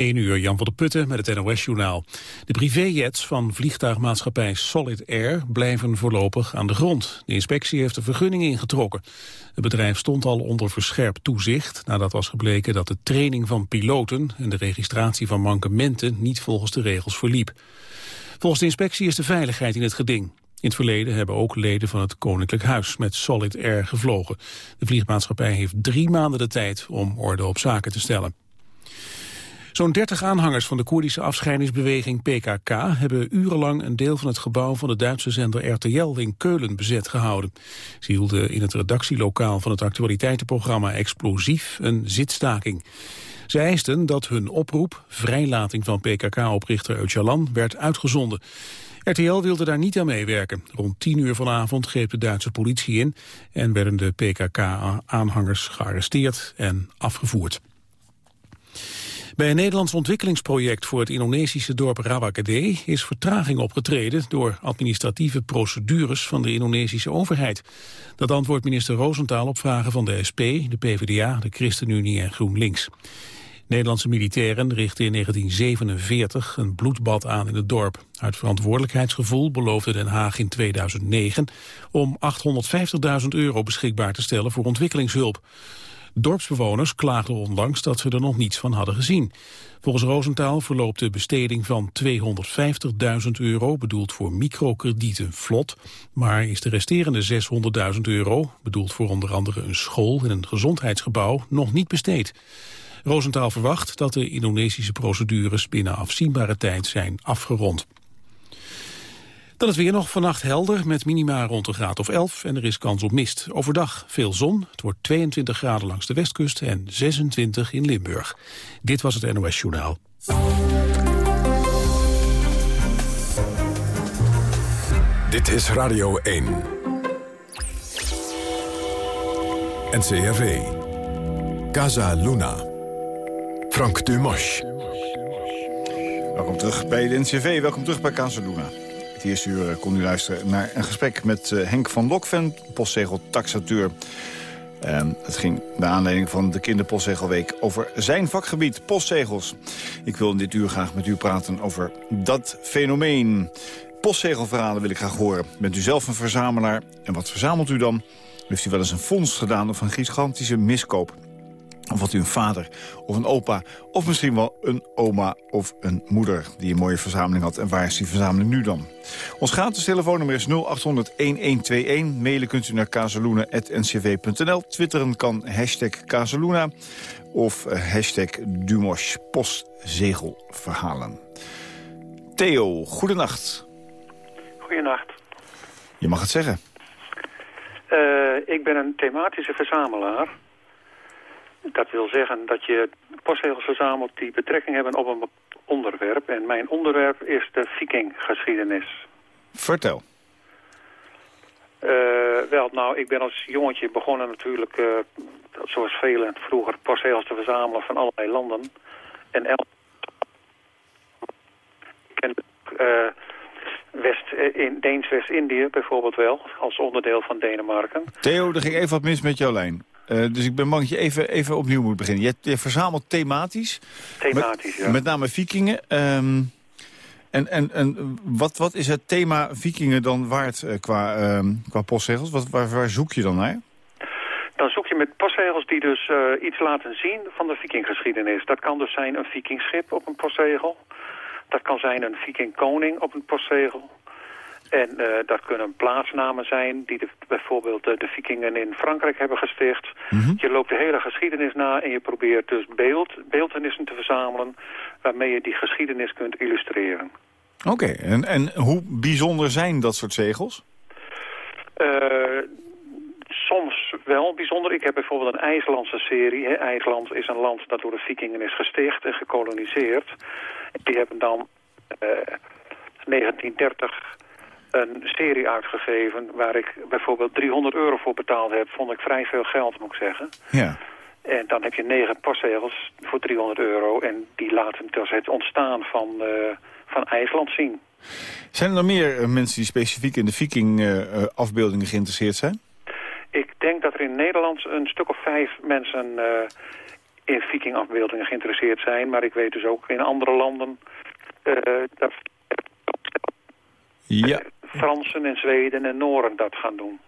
1 uur, Jan van der Putten met het NOS-journaal. De privéjets van vliegtuigmaatschappij Solid Air blijven voorlopig aan de grond. De inspectie heeft de vergunning ingetrokken. Het bedrijf stond al onder verscherpt toezicht... nadat was gebleken dat de training van piloten... en de registratie van mankementen niet volgens de regels verliep. Volgens de inspectie is de veiligheid in het geding. In het verleden hebben ook leden van het Koninklijk Huis met Solid Air gevlogen. De vliegmaatschappij heeft drie maanden de tijd om orde op zaken te stellen. Zo'n 30 aanhangers van de Koerdische afscheidingsbeweging PKK hebben urenlang een deel van het gebouw van de Duitse zender RTL in Keulen bezet gehouden. Ze hielden in het redactielokaal van het actualiteitenprogramma Explosief een zitstaking. Ze eisten dat hun oproep, vrijlating van PKK-oprichter Öcalan, werd uitgezonden. RTL wilde daar niet aan meewerken. Rond 10 uur vanavond greep de Duitse politie in en werden de PKK-aanhangers gearresteerd en afgevoerd. Bij een Nederlands ontwikkelingsproject voor het Indonesische dorp Rawakede is vertraging opgetreden door administratieve procedures van de Indonesische overheid. Dat antwoordt minister Roosentaal op vragen van de SP, de PvdA, de ChristenUnie en GroenLinks. Nederlandse militairen richtten in 1947 een bloedbad aan in het dorp. Uit verantwoordelijkheidsgevoel beloofde Den Haag in 2009 om 850.000 euro beschikbaar te stellen voor ontwikkelingshulp. Dorpsbewoners klaagden onlangs dat ze er nog niets van hadden gezien. Volgens Roosentaal verloopt de besteding van 250.000 euro, bedoeld voor microkredieten, vlot. Maar is de resterende 600.000 euro, bedoeld voor onder andere een school en een gezondheidsgebouw, nog niet besteed. Roosentaal verwacht dat de Indonesische procedures binnen afzienbare tijd zijn afgerond. Dan is weer nog vannacht helder met minima rond een graad of 11 en er is kans op mist. Overdag veel zon, het wordt 22 graden langs de westkust en 26 in Limburg. Dit was het NOS Journaal. Dit is Radio 1. NCRV. Casa Luna. Frank Dumas. Welkom terug bij de NCV, welkom terug bij Casa Luna. Het eerste uur kon u luisteren naar een gesprek met eh, Henk van Lokven, postzegeltaxateur. En het ging naar aanleiding van de Kinderpostzegelweek over zijn vakgebied, postzegels. Ik wil in dit uur graag met u praten over dat fenomeen. Postzegelverhalen wil ik graag horen. Bent u zelf een verzamelaar? En wat verzamelt u dan? Heeft u wel eens een fonds gedaan of een gigantische miskoop? Of wat u een vader of een opa of misschien wel een oma of een moeder... die een mooie verzameling had. En waar is die verzameling nu dan? Ons gratis telefoonnummer is 0800-1121. Mailen kunt u naar kazeluna.ncv.nl. Twitteren kan hashtag Kazeluna of eh, hashtag Dumos postzegelverhalen. Theo, goedenacht. Goedenacht. Je mag het zeggen. Uh, ik ben een thematische verzamelaar... Dat wil zeggen dat je postzegels verzamelt die betrekking hebben op een onderwerp. En mijn onderwerp is de vikinggeschiedenis. Vertel. Uh, wel, nou, ik ben als jongetje begonnen natuurlijk, uh, zoals velen vroeger, postzegels te verzamelen van allerlei landen. En el ik ken uh, West, in Deens-West-Indië bijvoorbeeld wel, als onderdeel van Denemarken. Theo, er ging even wat mis met jouw lijn. Uh, dus ik ben bang dat je even, even opnieuw moet beginnen. Je, je verzamelt thematisch. Thematisch, met, ja. Met name vikingen. Um, en en, en wat, wat is het thema vikingen dan waard uh, qua, um, qua postzegels? Wat, waar, waar zoek je dan naar? Dan zoek je met postzegels die dus uh, iets laten zien van de vikinggeschiedenis. Dat kan dus zijn een vikingschip op een postzegel. Dat kan zijn een vikingkoning op een postzegel. En uh, dat kunnen plaatsnamen zijn die de, bijvoorbeeld de, de vikingen in Frankrijk hebben gesticht. Mm -hmm. Je loopt de hele geschiedenis na en je probeert dus beeld, beeldenissen te verzamelen... waarmee je die geschiedenis kunt illustreren. Oké, okay. en, en hoe bijzonder zijn dat soort zegels? Uh, soms wel bijzonder. Ik heb bijvoorbeeld een IJslandse serie. Hè. IJsland is een land dat door de vikingen is gesticht en gekoloniseerd. Die hebben dan uh, 1930 een serie uitgegeven waar ik bijvoorbeeld 300 euro voor betaald heb. Vond ik vrij veel geld, moet ik zeggen. Ja. En dan heb je negen postzegels voor 300 euro. En die laten dus het ontstaan van, uh, van IJsland zien. Zijn er nog meer uh, mensen die specifiek in de viking-afbeeldingen uh, geïnteresseerd zijn? Ik denk dat er in Nederland een stuk of vijf mensen in vikingafbeeldingen geïnteresseerd zijn. Maar ik weet dus ook in andere landen dat ja. Fransen en Zweden en Noren dat gaan doen.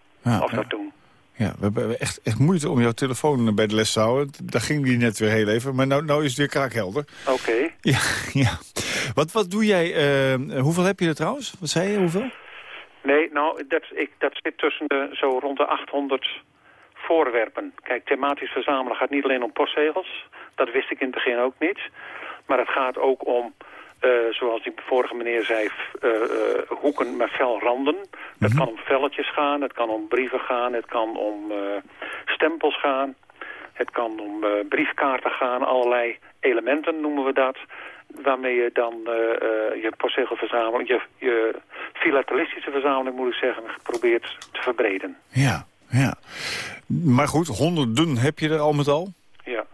of dat doen. Ja, we hebben echt, echt moeite om jouw telefoon bij de les te houden. Daar ging die net weer heel even, maar nou, nou is het weer kraakhelder. Oké. Ja, ja. Wat, wat doe jij, uh, hoeveel heb je er trouwens? Wat zei je, hoeveel? Nee, nou, dat, ik, dat zit tussen de, zo rond de 800 voorwerpen. Kijk, thematisch verzamelen gaat niet alleen om postzegels. Dat wist ik in het begin ook niet. Maar het gaat ook om uh, zoals die vorige meneer zei, uh, uh, hoeken met felranden. Mm Het mhm. kan om velletjes gaan, het kan om brieven gaan, het kan om stempels gaan. Het kan om briefkaarten gaan, allerlei elementen noemen we dat. Waarmee je dan je postzegelverzameling, je, je filatelistische verzameling moet ik zeggen, probeert te verbreden. Ja, ja. Maar goed, honderden heb je er al met al? Ja.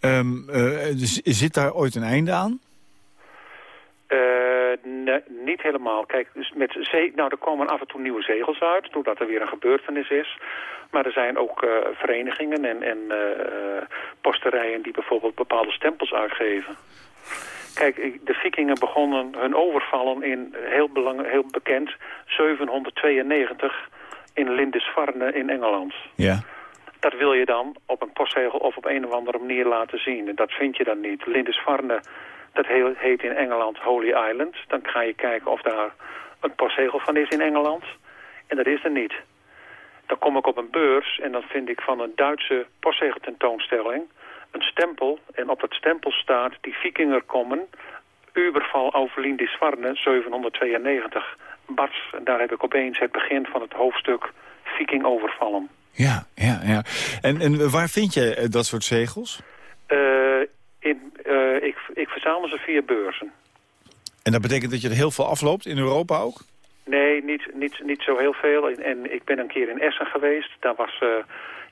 Um, zit daar ooit een einde aan? Uh, niet helemaal. Kijk, dus met nou, er komen af en toe nieuwe zegels uit, doordat er weer een gebeurtenis is. Maar er zijn ook uh, verenigingen en, en uh, posterijen die bijvoorbeeld bepaalde stempels uitgeven. Kijk, de vikingen begonnen hun overvallen in, heel, belang, heel bekend, 792 in Lindisfarne in Engeland. Ja. Dat wil je dan op een postzegel of op een of andere manier laten zien. En dat vind je dan niet. Lindisfarne dat heet in Engeland Holy Island. Dan ga je kijken of daar een postzegel van is in Engeland. En dat is er niet. Dan kom ik op een beurs en dan vind ik van een Duitse postzegeltentoonstelling een stempel. En op dat stempel staat die vikinger komen, Uberval over Lindisfarne 792. Bats, en daar heb ik opeens het begin van het hoofdstuk Viking overvallen. Ja, ja, ja. En, en waar vind je eh, dat soort zegels? Uh, in, uh, ik, ik verzamel ze via beurzen. En dat betekent dat je er heel veel afloopt, in Europa ook? Nee, niet, niet, niet zo heel veel. En, en ik ben een keer in Essen geweest. Daar was uh,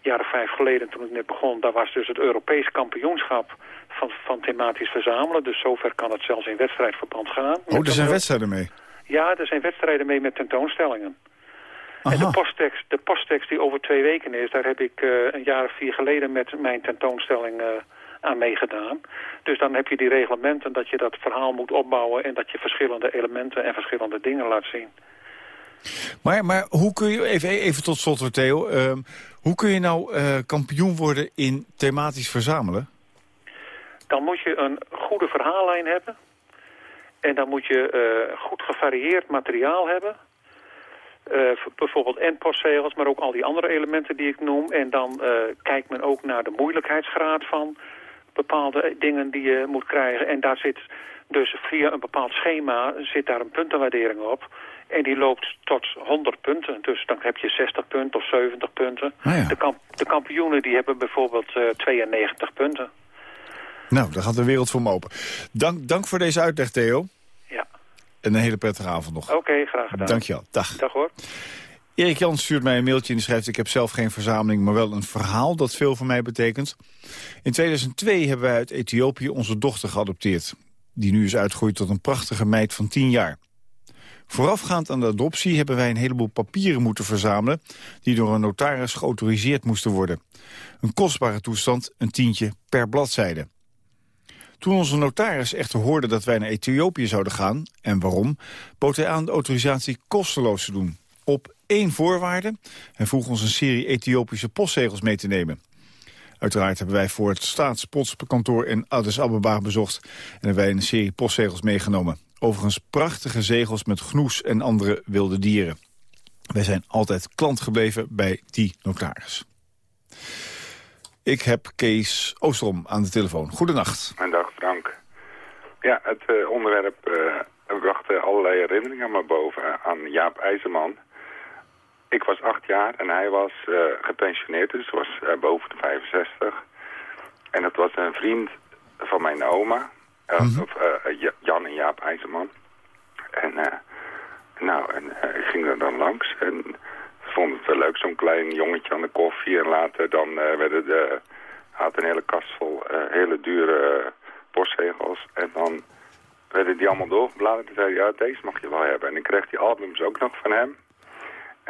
jaren vijf geleden, toen ik net begon... daar was dus het Europees kampioenschap van, van thematisch verzamelen. Dus zover kan het zelfs in wedstrijdverband gaan. Oh, er zijn wedstrijden mee? Ja, er zijn wedstrijden mee met tentoonstellingen. En de posttekst, de posttekst die over twee weken is... daar heb ik uh, een jaar of vier geleden met mijn tentoonstelling... Uh, aan meegedaan. Dus dan heb je die reglementen dat je dat verhaal moet opbouwen... en dat je verschillende elementen en verschillende dingen laat zien. Maar, maar hoe kun je, even, even tot slot Theo... Uh, hoe kun je nou uh, kampioen worden in thematisch verzamelen? Dan moet je een goede verhaallijn hebben. En dan moet je uh, goed gevarieerd materiaal hebben... Uh, bijvoorbeeld en postzegels, maar ook al die andere elementen die ik noem. En dan uh, kijkt men ook naar de moeilijkheidsgraad van bepaalde dingen die je moet krijgen. En daar zit dus via een bepaald schema zit daar een puntenwaardering op. En die loopt tot 100 punten. Dus dan heb je 60 punten of 70 punten. Ah, de, kamp de, kampioenen die hebben bijvoorbeeld uh, eh, 92 punten. Nou, daar gaat de wereld voor me open. Dank, dank voor deze uitleg, Theo. Ja. En een hele prettige avond nog. Oké, graag gedaan. Dankjewel. Dag. Dag hoor. Erik Jans stuurt mij een mailtje en die schrijft... ik heb zelf geen verzameling, maar wel een verhaal dat veel voor mij betekent. In 2002 hebben wij uit Ethiopië onze dochter geadopteerd... die nu is uitgegroeid tot een prachtige meid van 10 jaar. Voorafgaand aan de adoptie hebben wij een heleboel papieren moeten verzamelen... die door een notaris geautoriseerd moesten worden. Een kostbare toestand, een tientje per bladzijde. Toen onze notaris echter hoorde dat wij naar Ethiopië zouden gaan... en waarom, bood hij aan de autorisatie kosteloos te doen. Op één voorwaarde. Hij vroeg ons een serie Ethiopische postzegels mee te nemen. Uiteraard hebben wij voor het staatspotskantoor in Addis Ababa bezocht... en hebben wij een serie postzegels meegenomen. Overigens prachtige zegels met gnoes en andere wilde dieren. Wij zijn altijd klant gebleven bij die notaris. Ik heb Kees Oosterom aan de telefoon. Goedenacht. Mijn dag, Frank. Ja, het uh, onderwerp uh, bracht uh, allerlei herinneringen maar boven aan Jaap IJzerman ik was acht jaar en hij was uh, gepensioneerd, dus was uh, boven de 65. En dat was een vriend van mijn oma, uh, mm -hmm. of, Jan en Jaap IJzerman. En, nou, en ik ging er dan langs en vond het wel leuk, zo'n klein jongetje aan de koffie. En later dan werden de, had een hele kast vol hele dure postzegels. En dan werden die allemaal doorgebladerd en zei ja, deze mag je wel hebben. En ik kreeg die albums ook nog van hem.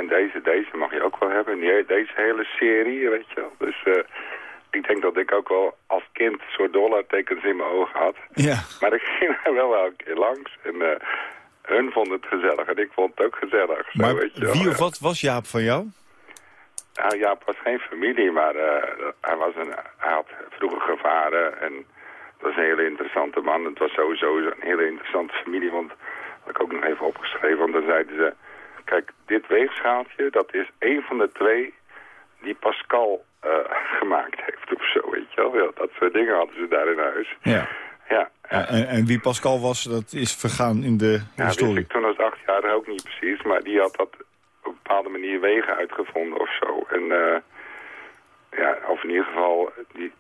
En deze, deze mag je ook wel hebben. Die, deze hele serie, weet je wel. Dus uh, ik denk dat ik ook wel als kind soort dollartekens in mijn ogen had. Ja. Maar ik ging er wel elke keer langs. En eh, hun vonden het gezellig en ik vond het ook gezellig. Zo, Maar weet je wel. wie of wat was Jaap van jou? Nou, Jaap was geen familie, maar eh, hij, was een, hij had vroeger gevaren en het was een hele interessante man. Het was sowieso een hele interessante familie, want dat had ik ook nog even opgeschreven. Want dan zeiden ze, kijk, dit weegschaaltje, dat is één van de twee die Pascal eh, gemaakt heeft of zo, weet je wel. Ja, dat soort dingen hadden ze daar in huis. Ja. Ja, Ja, en, en wie Pascal was, dat is vergaan in de ja historie. ik toen als acht jaar ook niet precies, maar die had dat op een bepaalde manier wegen uitgevonden of zo. En eh, ja, of in ieder geval, die,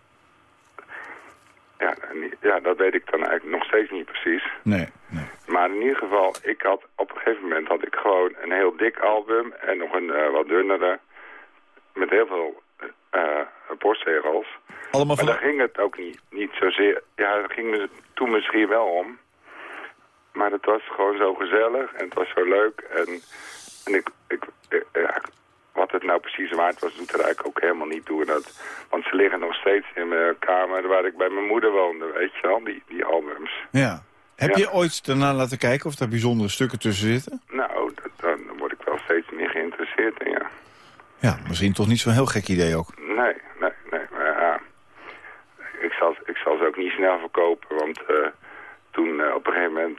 ja, ja, dat weet ik dan eigenlijk nog steeds niet precies. Nee, nee. Maar in ieder geval, ik had op een gegeven moment had ik gewoon een heel dik album en nog een eh, wat dunnere met heel veel eh postzegels. Allemaal Maar van... daar ging het ook niet, niet zozeer. Ja, daar ging het toen misschien wel om. Maar het was gewoon zo gezellig en het was zo leuk. En, en ik, ik, ik- ja, wat het nou precies waard was, doet er eigenlijk ook helemaal niet toe. Dat, want ze liggen nog steeds in mijn kamer waar ik bij mijn moeder woonde, weet je wel, die, die albums. Ja. Heb Ja. je ooit daarna laten kijken of daar bijzondere stukken tussen zitten? Nou, dan word ik wel steeds meer geïnteresseerd in, ja. Ja, misschien toch niet zo'n heel gek idee ook. Nee, nee, nee. Maar ja, ik zal, ik zal ze ook niet snel verkopen, want eh, toen eh, op een gegeven moment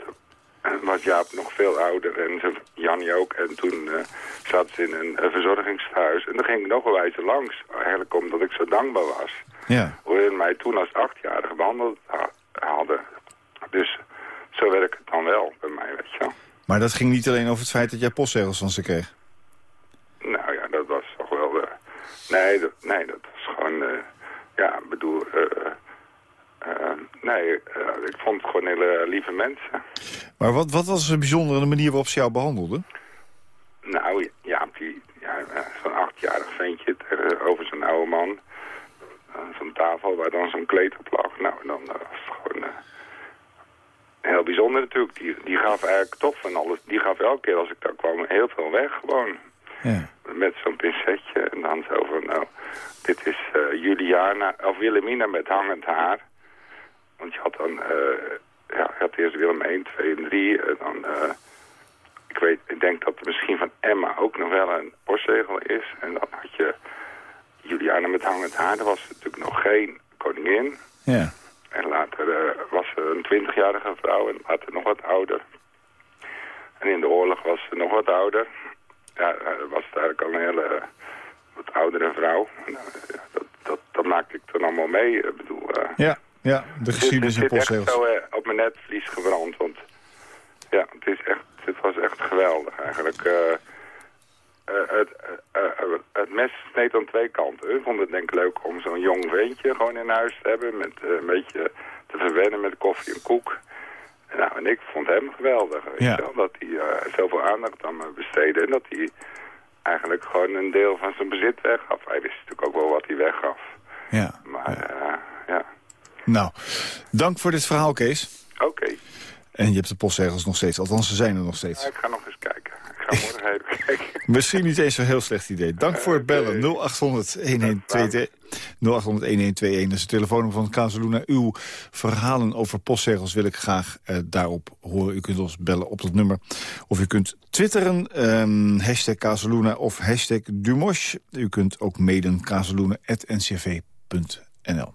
was Jaap nog veel ouder en Jannie ook. En toen eh zat ze in een verzorgingshuis en daar ging ik nog wel eens langs. Eigenlijk omdat ik zo dankbaar was. Ja. Hoe ze mij toen als achtjarige behandeld ha- hadden. Dus zo werkt het dan wel bij mij, weet je wel. Maar dat ging niet alleen over het feit dat jij postzegels van ze kreeg. Nou ja, dat was toch wel... eh, nee, dat, nee, dat was gewoon... eh, ja, bedoel... eh, nee, ik vond het gewoon hele lieve mensen. Maar wat, wat was er bijzonder aan de manier waarop ze jou behandelden? Nou, ja, die, ja zo'n achtjarig ventje tegenover zo'n oude man. Zo'n tafel waar dan zo'n kleed op lag. Nou, dan was het gewoon... heel bijzonder natuurlijk. Die, die gaf eigenlijk toch van alles. Die gaf elke keer als ik daar kwam heel veel weg gewoon. Ja. met zo'n pincetje en dan zo van, nou, dit is eh, Juliana, of Wilhelmina met hangend haar. Want je had dan, eh, ja, je had eerst Willem 1, 2 en 3 en dan, eh, ik weet, ik denk dat er misschien van Emma ook nog wel een postzegel is. En dan had je Juliana met hangend haar, er was natuurlijk nog geen koningin. Ja. En later eh, was ze een twintigjarige vrouw en later nog wat ouder. En in de oorlog was ze nog wat ouder. Ja, eh, was het eigenlijk al een hele eh, wat oudere vrouw. Ja, dat, dat, dat maakte ik dan allemaal mee. Ik bedoel, Ja, ja de geschiedenis zit echt postzegels. zo op mijn netvlies gebrand. Want ja, het, is echt, het was echt geweldig eigenlijk. Het, eh, het mes sneed aan twee kanten. Hun vonden het denk ik leuk om zo'n jong ventje gewoon in huis te hebben. Met een beetje te verwennen met koffie en koek. En Nou, en ik vond hem geweldig. Weet Ja. wel, dat hij zoveel aandacht aan me besteedde. En dat hij eigenlijk gewoon een deel van zijn bezit weggaf. Hij wist natuurlijk ook wel wat hij weggaf. Ja. Maar eh, ja, Nou, dank voor dit verhaal, Kees. oké. En je hebt de postzegels nog steeds, althans ze zijn er nog steeds. Ja, ik ga nog eens kijken. Ik ga morgen even kijken. Misschien niet eens zo'n heel slecht idee. Dank voor het bellen. 0800-1122. 0800-1121 is het telefoonnummer van Casaluna. Uw verhalen over postzegels wil ik graag eh, daarop horen. U kunt ons bellen op dat nummer. Of u kunt twitteren, ehm, hashtag Casaluna of hashtag Dumosh. U kunt ook mailen casaluna.ncv.nl.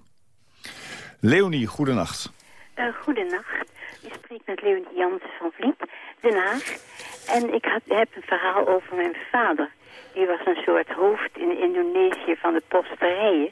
Leonie, goedenacht. Uh, goedenacht. U spreekt met Leonie Jansen van Vliet, Den Haag. En ik had, heb een verhaal over mijn vader. Die was een soort hoofd in Indonesië van de posterijen.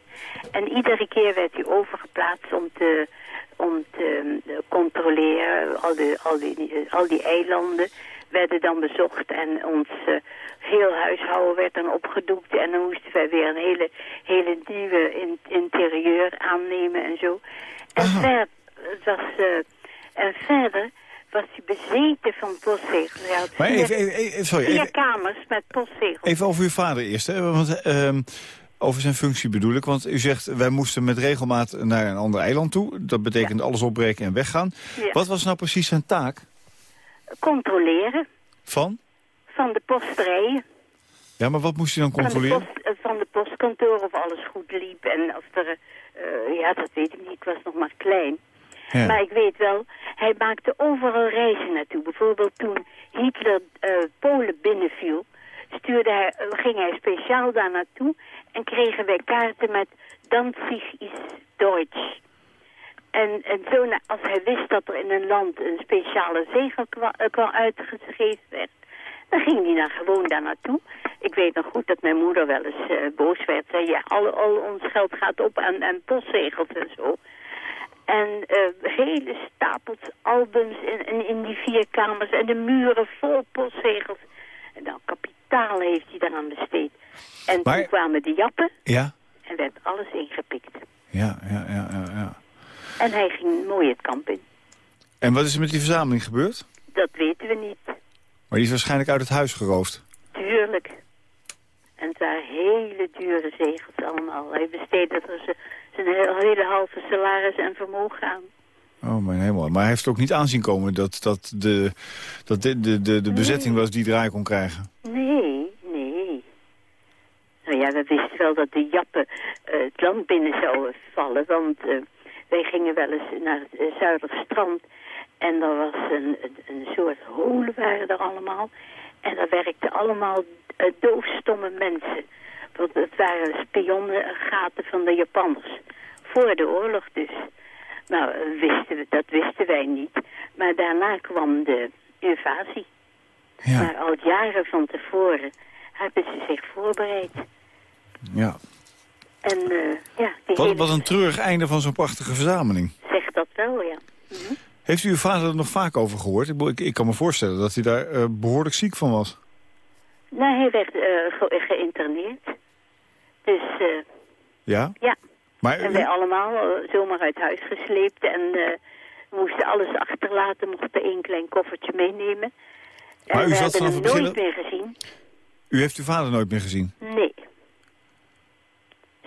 En iedere keer werd hij overgeplaatst om te, om te eh, controleren. Al, de, al, die, eh, al die eilanden werden dan bezocht en ons eh, heel huishouden werd dan opgedoekt. En dan moesten wij weer een hele, hele nieuwe in, interieur aannemen en zo. En verder, het was, en verder was hij bezeten van postzegels. Maar even, even, even- sorry, vier even, kamers met postzegels. even over uw vader eerst. Hè? Want, ehm, over zijn functie bedoel ik. Want u zegt, wij moesten met regelmaat naar een ander eiland toe. Dat betekent alles opbreken en weggaan. Ja. Wat was nou precies zijn taak? Controleren Van? van de posterijen. Ja, maar wat moest hij dan Van de, controleren? post, eh, van de kantoor of alles goed liep. En of er, eh, ja, dat weet ik niet, ik was nog maar klein. Maar ik weet wel, hij maakte overal reizen naartoe. Bijvoorbeeld toen Hitler eh, Polen binnenviel, stuurde hij, eh, ging hij speciaal daar naartoe en kregen wij kaarten met Danzig is Deutsch. En, en zo, als hij wist dat er in een land een speciale zegel eh, kwam uitgegeven werd, dan ging hij dan gewoon daar naartoe. Ik weet nog goed dat mijn moeder wel eens boos werd. Zei, ja, al, al ons geld gaat op aan, aan postzegels en zo. En eh, hele stapels albums in, in, in die vier kamers en de muren vol postzegels. En nou, kapitaal heeft hij daaraan besteed. En Maar- toen kwamen de jappen Ja, en werd alles ingepikt. ja, ja, ja, ja, ja. En hij ging mooi het kamp in. En wat is er met die verzameling gebeurd? Dat weten we niet. Maar die is waarschijnlijk uit het huis geroofd. Tuurlijk. En het waren hele dure zegels allemaal. Hij besteedde er zijn- hele, halve salaris en vermogen aan. Oh, mijn hemel. Maar hij heeft ook niet aanzien komen dat, dat, de, dat de, de, de, de bezetting was die draai kon krijgen. Nee, nee. Nou ja, we wisten wel dat de jappen eh, het land binnen zouden vallen. Want eh, wij gingen wel eens naar het uh, Zuiderstrand. En er was een, een, een soort holen waren er allemaal. En daar werkten allemaal eh, doofstomme mensen. Want het waren spionnengaten van de Japanners. Voor de oorlog dus. Nou, wisten we, dat wisten wij niet. Maar daarna kwam de invasie. Ja, Maar al jaren van tevoren hebben ze zich voorbereid. ja. En eh, ja, die Wat, hele wat een treurig einde van zo'n prachtige verzameling. zegt dat wel, ja. Mhm. Heeft u uw vader er nog vaak over gehoord? Ik, ik, ik kan me voorstellen dat hij daar eh, behoorlijk ziek van was. Nou, hij werd eh, ge- geïnterneerd. Dus eh, Ja? ja, Maar en wij allemaal eh, zomaar uit huis gesleept. En eh, we moesten alles achterlaten, mochten één klein koffertje meenemen. En Maar u we zat hebben vanaf hem het begin nooit meer gezien. u heeft uw vader nooit meer gezien? Nee.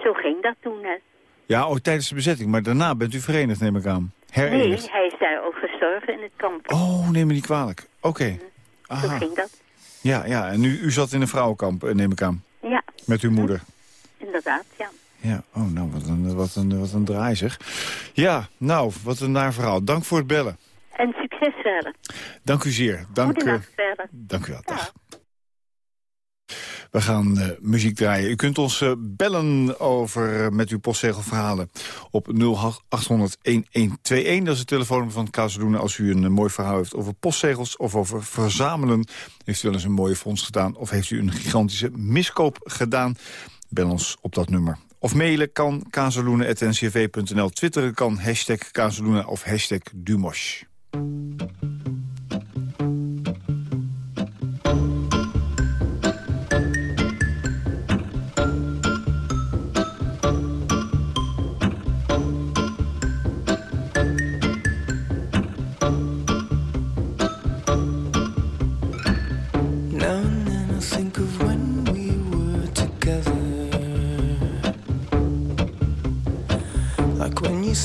Zo ging dat toen, hè. Ja, ook tijdens de bezetting. Maar daarna bent u verenigd, neem ik aan. Nee, Herenigd. hij is daar ook gestorven in het kamp. Oh, neem me niet kwalijk. Oké. Zo Aha. ging dat. Ja, ja. En u, u zat in een vrouwenkamp, eh, neem ik aan. Ja, Met uw moeder. Inderdaad, ja. Ja, oh, nou, wat een, wat een, wat een draai zeg. Ja, nou, wat een naar verhaal. Dank voor het bellen. En succes verder. Dank u zeer. Dank, eh, Goedenacht verder. dank u wel. Dag. We gaan eh, muziek draaien. U kunt ons eh, bellen over eh, met uw postzegelverhalen op 0800-1121. Dat is het telefoonnummer van Kazeluna. Als u een eh, mooi verhaal heeft over postzegels of over verzamelen... heeft u wel eens een mooie fonds gedaan... of heeft u een gigantische miskoop gedaan... bel ons op dat nummer. Of mailen kan kazeloenen.ncv.nl. Twitteren kan hashtag Kazeluna of hashtag Dumosh.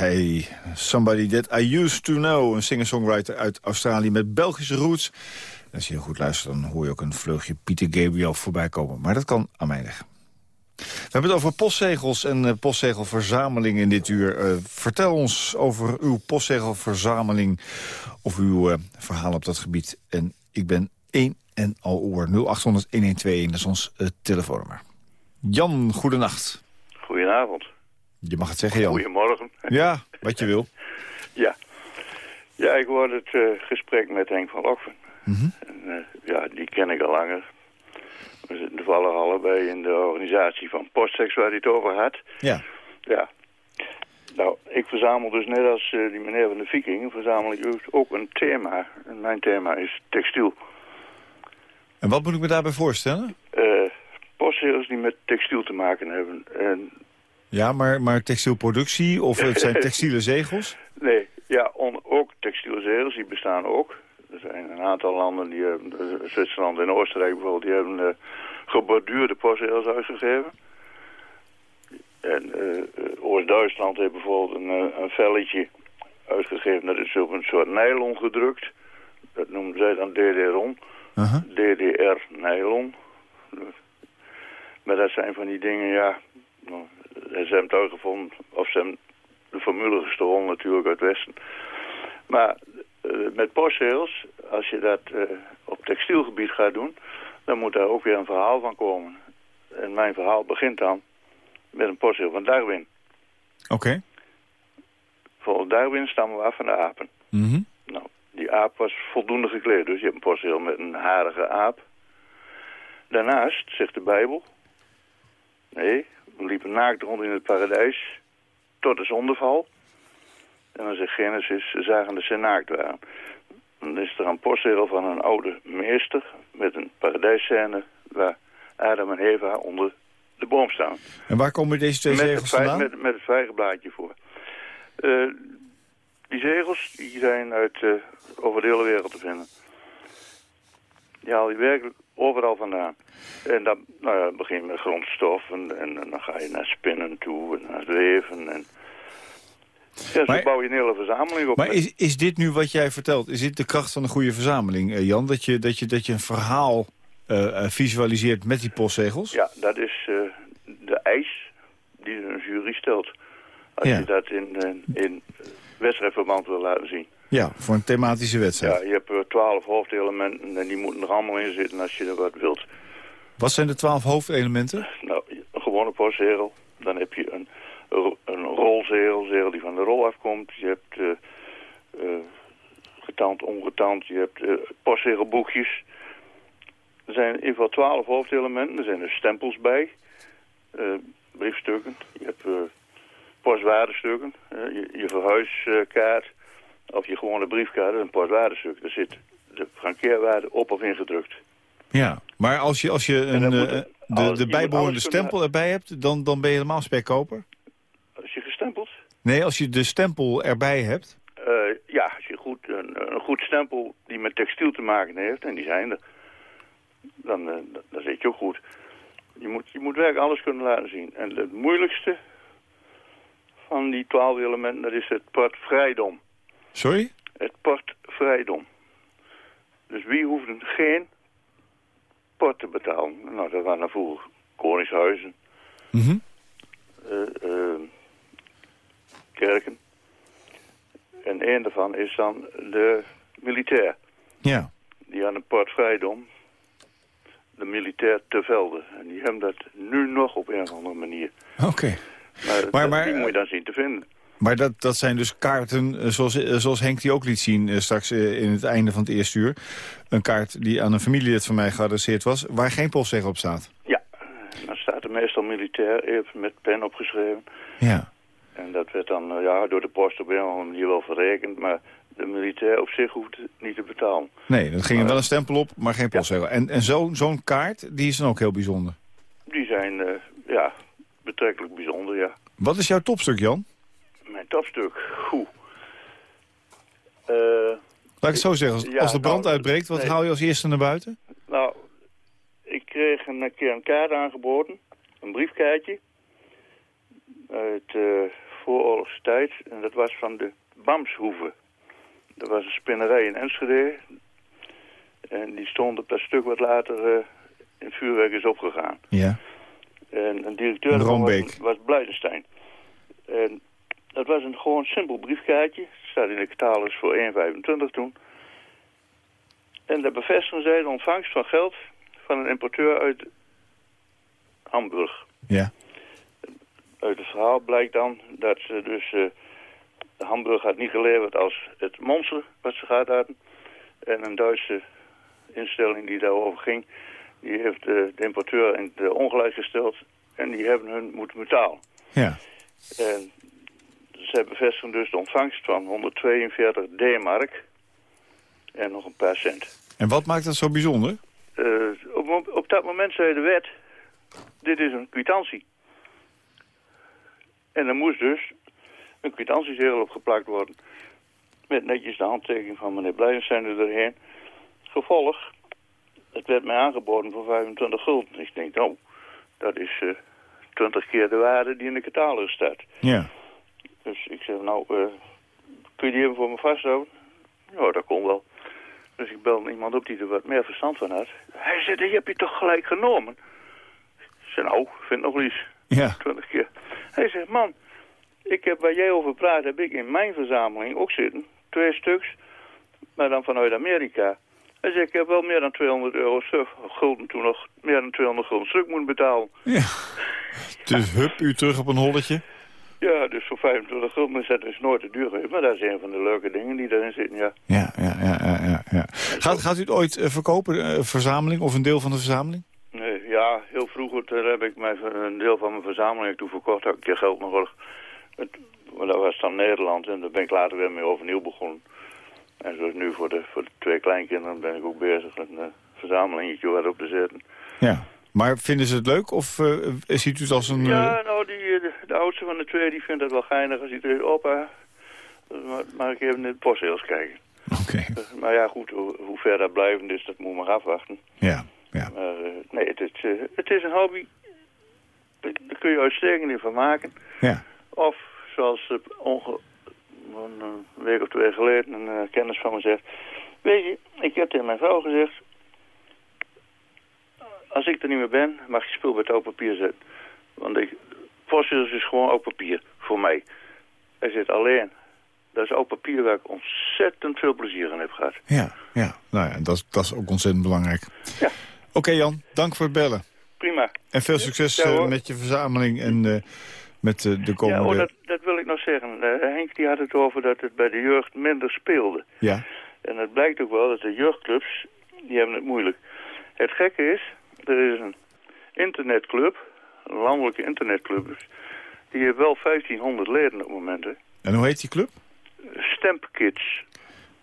hij. Somebody That I Used To Know. Een singer-songwriter uit Australië met Belgische roots. En als je heel goed luistert, dan hoor je ook een vleugje Pieter Gabriel voorbij komen. Maar dat kan aan mij liggen. We hebben het over postzegels en eh, postzegelverzameling in dit uur. Eh, vertel ons over uw postzegelverzameling of uw eh, verhaal op dat gebied. En ik ben één en al oor. 0800-1121, dat is ons eh, telefoonnummer. Jan, goedenacht. Goedenavond. Je mag het zeggen, Jan. Goedemorgen. Ja, wat je wil. Ja. Ja, ik hoorde het eh, gesprek met Henk van Lokven. Mhm. En, eh, ja, die ken ik al langer. We zitten toevallig allebei in de organisatie van Postsex waar hij het over had. Ja. Ja. Nou, ik verzamel dus net als eh, die meneer van de Viking, verzamel ik ook- ook een thema. En mijn thema is textiel. En wat moet ik me daarbij voorstellen? Postzegels die met textiel te maken hebben. En Ja, maar, maar textielproductie of het zijn textiele zegels? Nee, ja, on- ook textiele zegels, die bestaan ook. Er zijn een aantal landen, die hebben, eh, Zwitserland en Oostenrijk bijvoorbeeld, die hebben eh, geborduurde postzegels uitgegeven. En eh, Oost-Duitsland heeft bijvoorbeeld een, een velletje uitgegeven, dat is op een soort nylon gedrukt. Dat noemen zij dan DDR-on, Uh-huh. DDR-nylon. Maar dat zijn van die dingen, ja, nou, ze hebben het uitgevonden, of ze hebben de formule gestolen natuurlijk uit Westen. Maar eh, met postzegels, als je dat eh, op textielgebied gaat doen, dan moet daar ook weer een verhaal van komen. En mijn verhaal begint dan met een postzegel van Darwin. Oké. Volgens Darwin stammen we af van de apen. Mhm. Nou, die aap was voldoende gekleed, dus je hebt een postzegel met een harige aap. Daarnaast zegt de Bijbel, nee, we liepen naakt rond in het paradijs tot de zondeval. En dan zegt Genesis, ze zagen dat ze naakt waren. Dan is er een postzegel van een oude meester met een paradijsscène waar Adam en Eva onder de boom staan. En waar komen deze twee Met zegels vandaan? met, met het vijgenblaadje voor. Eh, die zegels die zijn uit, eh, over de hele wereld te vinden. Die haal je werkelijk overal vandaan. En dan nou ja, begin je met grondstof en, en, dan ga je naar spinnen toe en naar weven. En... Ja, zo Maar- bouw je een hele verzameling op. Maar is, is dit nu wat jij vertelt, is dit de kracht van een goede verzameling, eh, Jan? Dat je, dat, je, dat je een verhaal eh, eh, visualiseert met die postzegels? Ja, dat is de eis die een jury stelt. Als Ja. je dat in, in, in wedstrijdverband wil laten zien. Ja, voor een thematische wedstrijd. Ja, je hebt eh, twaalf hoofdelementen en die moeten er allemaal in zitten als je er wat wilt. Wat zijn de twaalf hoofdelementen? Nou, een gewone postzegel. Dan heb je een, een rolzegel, zegel die van de rol afkomt. Je hebt eh eh, getand, ongetand. Je hebt eh postzegelboekjes. Er zijn in ieder geval twaalf hoofdelementen. Er zijn er stempels bij. briefstukken. Je hebt postwaardestukken. je, je verhuiskaart. Of je gewone briefkaart. Een postwaardestuk. Daar zit de frankeerwaarde op of ingedrukt. Ja, maar als je, als je En een, moet eh, de, de bijbehorende stempel erbij hebt, dan, dan ben je helemaal spekkoper? Als je gestempeld? Nee, als je de stempel erbij hebt. Eh, ja, als je goed, een, een goed stempel die met textiel te maken heeft, en die zijn er, dan, eh, dan- dan zit je ook goed. Je moet, je moet werkelijk alles kunnen laten zien. En het moeilijkste van die twaalf elementen, dat is het portvrijdom. Sorry? Het portvrijdom. Dus wie hoeft geen port te betalen? Nou, dat waren vroeger koningshuizen, eh, kerken. En een daarvan is dan de militair. Ja. Die aan een portvrijdom, de militair te velden. En die hebben dat nu nog op een of andere manier. Oké. Maar, Maar- maar, die moet je dan zien te vinden. Maar dat, dat zijn dus kaarten, eh, zoals, eh, zoals Henk die ook liet zien eh, straks in het einde van het eerste uur. Een kaart die aan een familielid van mij geadresseerd was, waar geen postzegel op staat. Ja, dan staat er meestal militair even met pen opgeschreven. Ja. En dat werd dan ja, door de post op een manier wel verrekend. Maar de militair op zich hoeft niet te betalen. Nee, dan ging er wel een stempel op, maar geen postzegel. En, en zo- zo'n kaart, die is dan ook heel bijzonder. Die zijn ja, betrekkelijk bijzonder, ja. Wat is jouw topstuk, Jan? Topstuk, goed. Eh, Laat ik het zo zeggen, als, Ja, als de brand nou, uitbreekt, wat nee. haal je als eerste naar buiten? nou, ik kreeg een keer een kaart aangeboden. Een briefkaartje. Uit, eh, vooroorlogse tijd. En dat was van de Bamshoeve. Dat was een spinnerij in Enschede. En die stond op dat stuk wat later eh, in vuurwerk is opgegaan. Ja. En een directeur Roombeek. was, was Blijdenstein. En dat was een gewoon simpel briefkaartje. Het staat in de catalogus voor 1,25 toen. En daar bevestigen zij de ontvangst van geld van een importeur uit Hamburg. Ja. Uit het verhaal blijkt dan dat ze dus... eh, de Hamburg had niet geleverd als het monster wat ze gehad hadden. En een Duitse instelling die daarover ging... die heeft eh, de importeur in de ongelijk gesteld... en die hebben hun moeten betalen. Ja. En zij bevestigen dus de ontvangst van 142 D-mark en nog een paar cent. En wat maakt dat zo bijzonder? Eh, op, op dat moment zei de wet, dit is een kwitantie. En er moest dus een kwitantiezegel opgeplakt worden. Met netjes de handtekening van meneer Blijvenstein er doorheen. Gevolg, het werd mij aangeboden voor 25 gulden. Ik denk, nou, dat is eh 20 keer de waarde die in de catalogus staat. Ja. Dus ik zeg, nou, eh, kun je die even voor me vasthouden? Ja, dat kon wel. Dus ik belde iemand op die er wat meer verstand van had. Hij zei, die heb je toch gelijk genomen? Ik zei, nou, vind nog iets. Ja. 20 keer. Hij zegt, man, ik heb waar jij over praat, heb ik in mijn verzameling ook zitten. Twee stuks, maar dan vanuit Amerika. Hij zegt, ik heb wel meer dan 200 euro stuk, gulden toen nog, meer dan 200 gulden stuk moeten betalen. Ja. Dus hup, u terug op een holletje. Ja, dus voor 25 gulden is dat dus nooit te duur. Maar dat is een van de leuke dingen die erin zitten, ja. Ja, ja, ja, ja, ja. Gaat, gaat u het ooit eh, verkopen, eh, verzameling of een deel van de verzameling? Nee, ja, heel vroeger heb ik mijn, een deel van mijn verzameling toen verkocht. Had ik een keer geld nodig. Het, maar dat was dan Nederland en daar ben ik later weer mee overnieuw begonnen. En zoals nu voor de, voor de twee kleinkinderen ben ik ook bezig een uh, verzamelingetje wat op te zetten. Ja. Maar vinden ze het leuk of eh, ziet u het als een... eh, Ja, nou, die, eh, de, oudste van de twee die vindt het wel geinig als hij zegt, opa, maar, ik even in de postzegels kijken. Oké. Eh, Maar ja, goed, hoe, hoe ver dat blijvend is, dat moet maar afwachten. Ja, ja. Maar eh, nee, het, is, eh, het is een hobby. Daar kun je uitstekend in van maken. Ja. Of, zoals een week of twee geleden een kennis van me zegt... Weet je, ik heb tegen mijn vrouw gezegd... Als ik er niet meer ben, mag je spul bij het oud papier zetten. Want ik, postzegel's is gewoon oud papier, voor mij. Hij zit alleen. Dat is oud papier waar ik ontzettend veel plezier in heb gehad. Ja, ja. Nou ja, dat, is- dat is ook ontzettend belangrijk. Ja. Oké Jan, dank voor het bellen. Prima. En veel succes Ja, eh, met je verzameling en eh, met eh, de Ja, komende... oh, dat, dat wil ik nog zeggen. Henk die had het over dat het bij de jeugd minder speelde. Ja. En het blijkt ook wel dat de jeugdclubs, die hebben het moeilijk. Het gekke is, er is een internetclub, landelijke internetclub, dus die heeft wel 1500 leden op het moment. Hè. En hoe heet die club? Stampkids,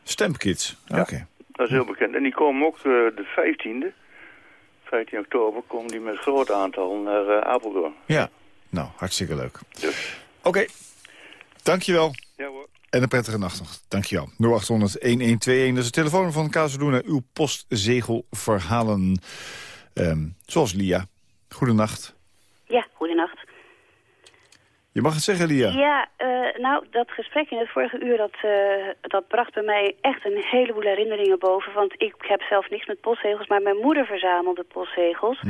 Stampkids. Oké. dat is heel bekend. En die komen ook eh, de 15e, 15 oktober, komen die met groot aantal naar eh, Apeldoorn. Ja. Nou, hartstikke leuk. Dus, Oké. Dankjewel. ja hoor. En een prettige nacht nog. Dankjewel. 0800-1121, dat is het telefoon van Kazeluna. Uw postzegelverhalen. Ehm zoals Lia. Goedenacht. Je mag het zeggen, Lia. Ja, eh, nou, dat gesprek in het vorige uur, dat, eh, dat bracht bij mij echt een heleboel herinneringen boven. Want ik heb zelf niks met postzegels, maar mijn moeder verzamelde postzegels.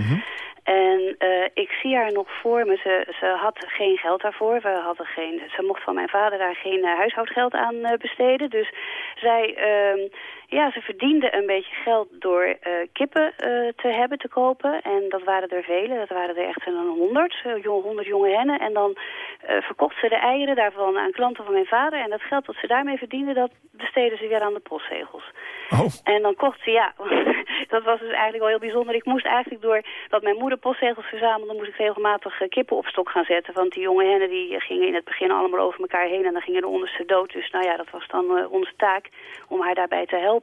En eh, ik zie haar nog voor me. Ze, ze had geen geld daarvoor. We hadden geen, ze mocht van mijn vader daar geen huishoudgeld aan besteden. Dus zij, ehm, ja, ze verdiende een beetje geld door eh, kippen eh, te hebben, te kopen. En dat waren er vele. Dat waren er echt een honderd. eh, jong- honderd jonge hennen. En dan eh, verkocht ze de eieren daarvan aan klanten van mijn vader. En dat geld dat ze daarmee verdiende, dat besteden ze weer aan de postzegels. Oh, En dan kocht ze, ja, dat was dus eigenlijk wel heel bijzonder. Ik moest eigenlijk door dat mijn moeder postzegels verzamelde, moest ik regelmatig kippen op stok gaan zetten. Want die jonge hennen die gingen in het begin allemaal over elkaar heen en dan gingen de onderste dood. Dus nou ja, dat was dan onze taak om haar daarbij te helpen.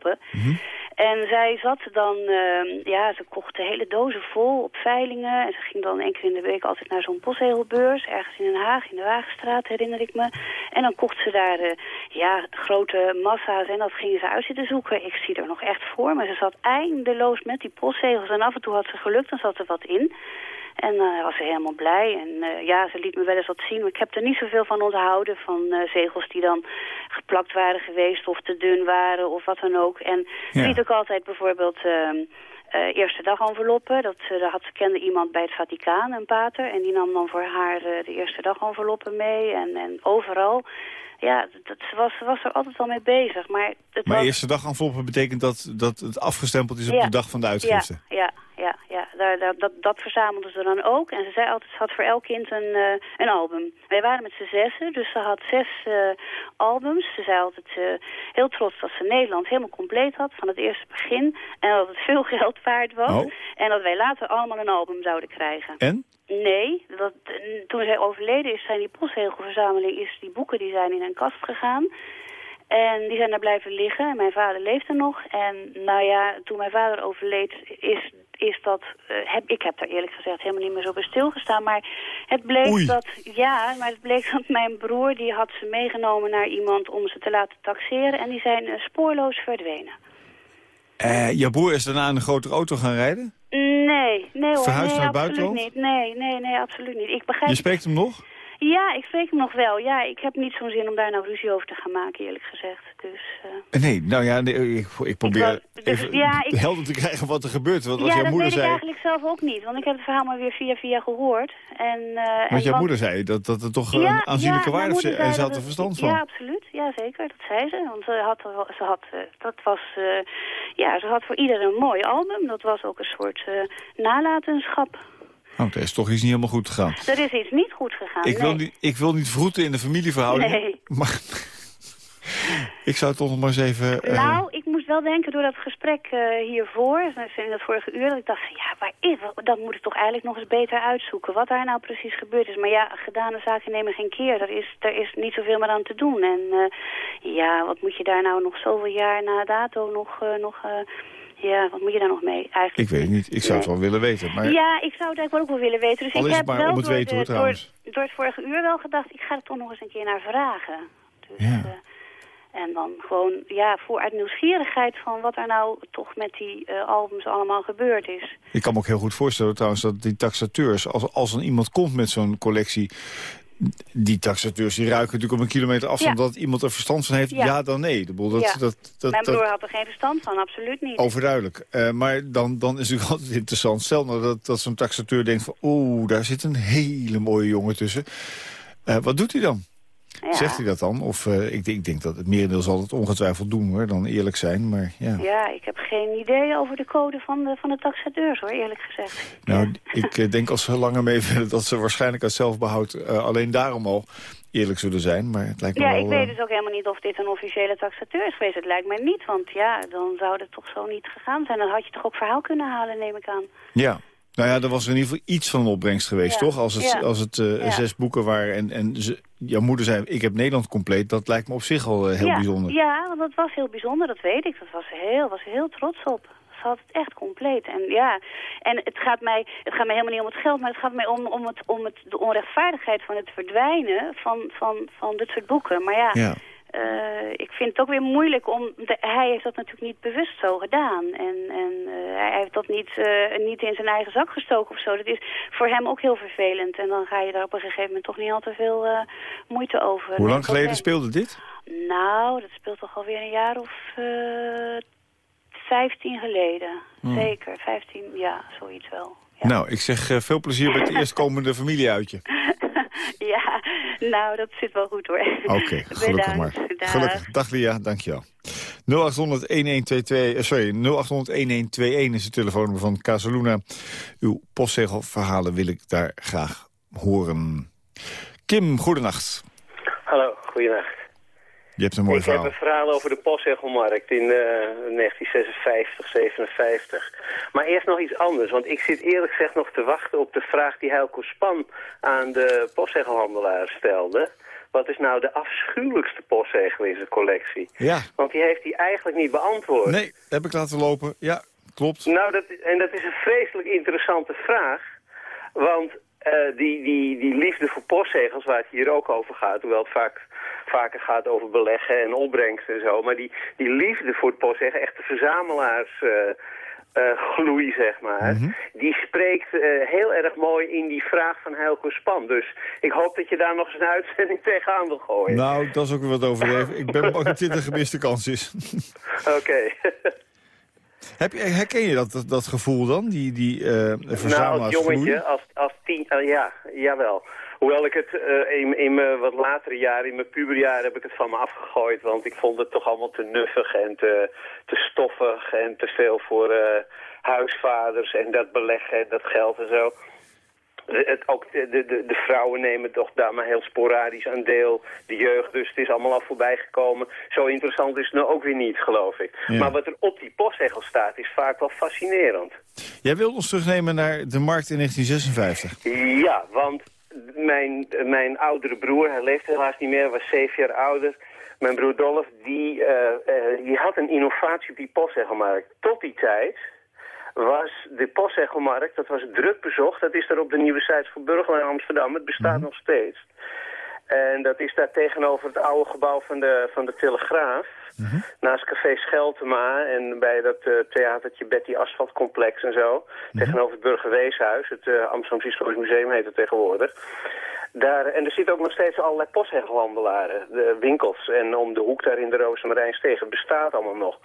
En zij zat dan, eh, ja, ze kocht de hele dozen vol op veilingen. En ze ging dan één keer in de week altijd naar zo'n postzegelbeurs, ergens in Den Haag, in de Wagenstraat, herinner ik me. En dan kocht ze daar, eh, ja, grote massa's en dat gingen ze uit zitten zoeken. Ik zie er nog echt voor, maar ze zat eindeloos met die postzegels. En af en toe had ze geluk, dan zat er wat in. En hij was helemaal blij. En eh, ja, ze liet me wel eens wat zien. Maar ik heb er niet zoveel van onthouden. Van eh, zegels die dan geplakt waren geweest of te dun waren of wat dan ook. En ze Ja. liet ook altijd bijvoorbeeld... ehm, eh, eerste dag enveloppen. Dat, eh, daar had, ze kende iemand bij het Vaticaan, een pater. En die nam dan voor haar de eerste dag enveloppen mee. En, en overal. Ja, dat, ze, was, ze was er altijd al mee bezig. Maar, het Maar was, eerste dag enveloppen betekent dat, dat het afgestempeld is op Ja. de dag van de uitgifte. Ja, ja, ja, ja. Daar, daar, dat, dat verzamelden ze dan ook. En ze zei altijd, ze had voor elk kind een, eh, een album. Wij waren met z'n zessen, dus ze had zes eh, albums. Ze zei altijd eh, heel trots dat ze Nederland helemaal compleet had, van het eerste begin. En dat het veel geld waard was. Oh. En dat wij later allemaal een album zouden krijgen. En? Nee, dat, toen zij overleden is, zijn die postzegelverzameling, is die boeken die zijn in een kast gegaan. En die zijn daar blijven liggen. En mijn vader leefde nog. En nou ja, toen mijn vader overleed, is, is dat... eh, heb, ik heb daar eerlijk gezegd helemaal niet meer zo bij stilgestaan. Maar het bleek Oei. dat... Ja, maar het bleek dat mijn broer, die had ze meegenomen naar iemand om ze te laten taxeren. En die zijn eh, spoorloos verdwenen. Eh jouw broer is daarna in een grotere auto gaan rijden? Nee, nee hoor. Verhuisd nee, naar buitenland? niet. Nee, nee, nee, absoluut niet. Ik begrijp Je spreekt hem nog? Ja, ik spreek hem nog wel. Ja, ik heb niet zo'n zin om daar nou ruzie over te gaan maken, eerlijk gezegd. Dus, eh, Nee, nou ja, nee, ik, ik probeer Ik dus- even ja, ik- helder te krijgen wat er gebeurt. Want als ja, jouw dat moeder weet ik zei... eigenlijk zelf ook niet. Want ik heb het verhaal maar weer via via gehoord. En, eh, en jouw moeder zei dat, dat het toch Ja, een aanzienlijke ja, waarde moeder is. zei En ze dat had er verstand van. Ja, absoluut. Ja, zeker. Dat zei ze. Want ze had, er- ze had, eh, dat was, ja, ze had voor ieder een mooi album. Dat was ook een soort nalatenschap. Oh, er is toch iets niet helemaal goed gegaan. Er is iets niet goed gegaan. Ik wil, niet, ik wil niet vroeten in de familieverhoudingen. Nee. Maar ik zou toch nog maar eens even... eh, Nou, ik moest wel denken door dat gesprek eh, hiervoor, in dat vorige uur, dat ik dacht, ja, waar is, dat moet ik toch eigenlijk nog eens beter uitzoeken, wat daar nou precies gebeurd is. Maar ja, gedane zaken nemen geen keer, er is, er is niet zoveel meer aan te doen. En eh, ja, wat moet je daar nou nog zoveel jaar na dato nog, nog ja, wat moet je daar nog mee eigenlijk? ik weet het niet. Ik zou het wel willen weten. Maar Ja, ik zou het eigenlijk ook wel willen weten. Dus Al ik heb maar wel om het door, weten, de- hoor, door, het vorige uur wel gedacht, ik ga er toch nog eens een keer naar vragen. Dus, Ja. eh, en dan gewoon, ja, voor uit nieuwsgierigheid van wat er nou toch met die eh, albums allemaal gebeurd is. ik kan me ook heel goed voorstellen trouwens dat die taxateurs... als, als er iemand komt met zo'n collectie... Die taxateurs die ruiken natuurlijk op een kilometer afstand... Ja. dat iemand er verstand van heeft, ja, Ja. dan nee. De boel, dat, Ja. dat, dat, Mijn dat, broer had er geen verstand van, absoluut niet. Overduidelijk. Eh, maar dan, dan is het natuurlijk altijd interessant. Stel nou dat, dat zo'n taxateur denkt van... oeh, daar zit een hele mooie jongen tussen. Eh, wat doet hij dan? Ja. Zegt hij dat dan? Of eh, ik, denk- ik denk dat het merendeel zal het ongetwijfeld doen, hoor. Dan eerlijk zijn, maar ja. Ja, ik heb geen idee over de code van de, van de taxateurs, hoor, eerlijk gezegd. Nou, ik eh, denk als ze langer mee willen... dat ze waarschijnlijk uit zelfbehoud eh, alleen daarom al eerlijk zullen zijn. Maar het lijkt me Ja, wel... ik weet dus ook helemaal niet of dit een officiële taxateur is geweest. Het lijkt mij niet, want ja, dan zou het toch zo niet gegaan zijn. Dan had je toch ook verhaal kunnen halen, neem ik aan. Ja. Nou ja, er was in ieder geval iets van een opbrengst geweest, Ja. toch? Als het, Ja. als het eh, Ja. zes boeken waren en, en ze, jouw moeder zei... ik heb Nederland compleet, dat lijkt me op zich al eh, heel bijzonder. Ja, want dat was heel bijzonder, dat weet ik. Dat was ze heel, was heel trots op. Ze had het echt compleet. En ja, en het gaat mij, het gaat mij helemaal niet om het geld, maar het gaat mij om, om, het, om het, de onrechtvaardigheid van het verdwijnen van, van, van dit soort boeken. Maar ja, Eh, ik vind het ook weer moeilijk om... de- hij heeft dat natuurlijk niet bewust zo gedaan. En, en eh, hij heeft dat niet, eh, niet in zijn eigen zak gestoken of zo. Dat is voor hem ook heel vervelend. En dan ga je daar op een gegeven moment toch niet al te veel moeite over. Hoe lang geleden speelde dit? Nou, dat speelt toch alweer een jaar of 15 geleden. Zeker, 15, ja, zoiets wel. Ja. Nou, ik zeg veel plezier met het eerstkomende familieuitje. ja, nou, dat zit wel goed hoor. Oké, gelukkig maar. Bedankt. Dag. Gelukkig. Dag Lia, dankjewel. 0800-1122, eh, sorry, 0800-1121 is het telefoonnummer van Casaluna. Uw postzegelverhalen wil ik daar graag horen. Kim, goedenacht. Hallo, goedenacht. Je hebt een mooi ik verhaal. heb een verhaal over de postzegelmarkt in eh 1956, 57. Maar eerst nog iets anders, want ik zit eerlijk gezegd nog te wachten op de vraag die Helco Span aan de postzegelhandelaar stelde. Wat is nou de afschuwelijkste postzegel in zijn collectie? Ja, Want die heeft hij eigenlijk niet beantwoord. nee, heb ik laten lopen. Ja, klopt. Nou, dat, en dat is een vreselijk interessante vraag. Want eh, die, die, die liefde voor postzegels, waar het hier ook over gaat... hoewel het vaak, vaker gaat over beleggen en opbrengst en zo... maar die, die liefde voor het postzegel, echt de verzamelaars... eh, eh, gloei, zeg maar. Mhm. Die spreekt eh, heel erg mooi in die vraag van Helco Span. Dus ik hoop dat je daar nog eens een uitzending tegenaan wil gooien. Nou, dat is ook weer wat overdreven. Ik ben bang dat dit een gemiste kans is. Oké. Heb herken je dat, dat, dat gevoel dan? Die, die eh nou, als jongetje, als, als tien... ja, jawel. Hoewel ik het eh, in, in mijn wat latere jaren, in mijn puberjaren, heb ik het van me afgegooid. Want ik vond het toch allemaal te nuffig en te, te stoffig en te veel voor eh, huisvaders en dat beleggen en dat geld en zo. Het, ook de, de, de, de vrouwen nemen toch daar maar heel sporadisch aan deel. De jeugd, dus het is allemaal al voorbij gekomen. Zo interessant is het nou ook weer niet, geloof ik. Ja. Maar wat er op die postzegel staat, is vaak wel fascinerend. Jij wilt ons terugnemen naar de markt in 1956. Ja, want mijn, mijn oudere broer, hij leeft helaas niet meer, was zeven jaar ouder. Mijn broer Dolph, die, eh, eh, die had een innovatie op die postzegelmarkt. Tot die tijd was de postzegelmarkt, dat was druk bezocht. Dat is er op de nieuwe site van Burgerland in Amsterdam. Het bestaat nog steeds. En dat is daar tegenover het oude gebouw van de, van de Telegraaf. Naast café Scheltema en bij dat eh, theatertje Betty Asfaltcomplex en zo. Tegenover het Burgerweeshuis, het uh, Amsterdam Historisch Museum heet het tegenwoordig. Daar, en er zitten ook nog steeds allerlei postzegelhandelaren, de winkels. En om de hoek daar in de Roosemarijnsteeg, het bestaat allemaal nog.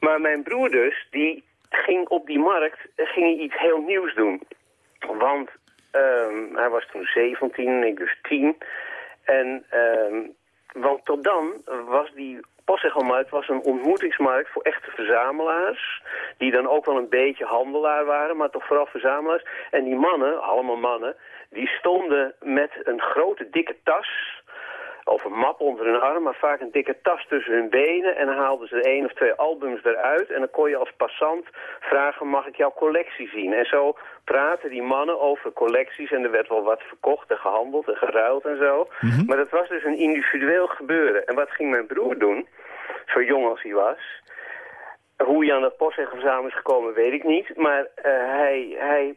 Maar mijn broer dus, die ging op die markt eh, ging hij iets heel nieuws doen. Want ehm, hij was toen 17, ik dus 10. En, ehm, want tot dan was die postzegelmarkt was een ontmoetingsmarkt voor echte verzamelaars. Die dan ook wel een beetje handelaar waren, maar toch vooral verzamelaars. En die mannen, allemaal mannen, die stonden met een grote dikke tas of een map onder hun arm, maar vaak een dikke tas tussen hun benen. En dan haalden ze één of twee albums eruit. En dan kon je als passant vragen, mag ik jouw collectie zien? En zo praten die mannen over collecties. En er werd wel wat verkocht en gehandeld en geruild en zo. Maar dat was dus een individueel gebeuren. En wat ging mijn broer doen, zo jong als hij was... Hoe hij aan dat postzegelverzamelen is gekomen, weet ik niet. Maar eh, hij, hij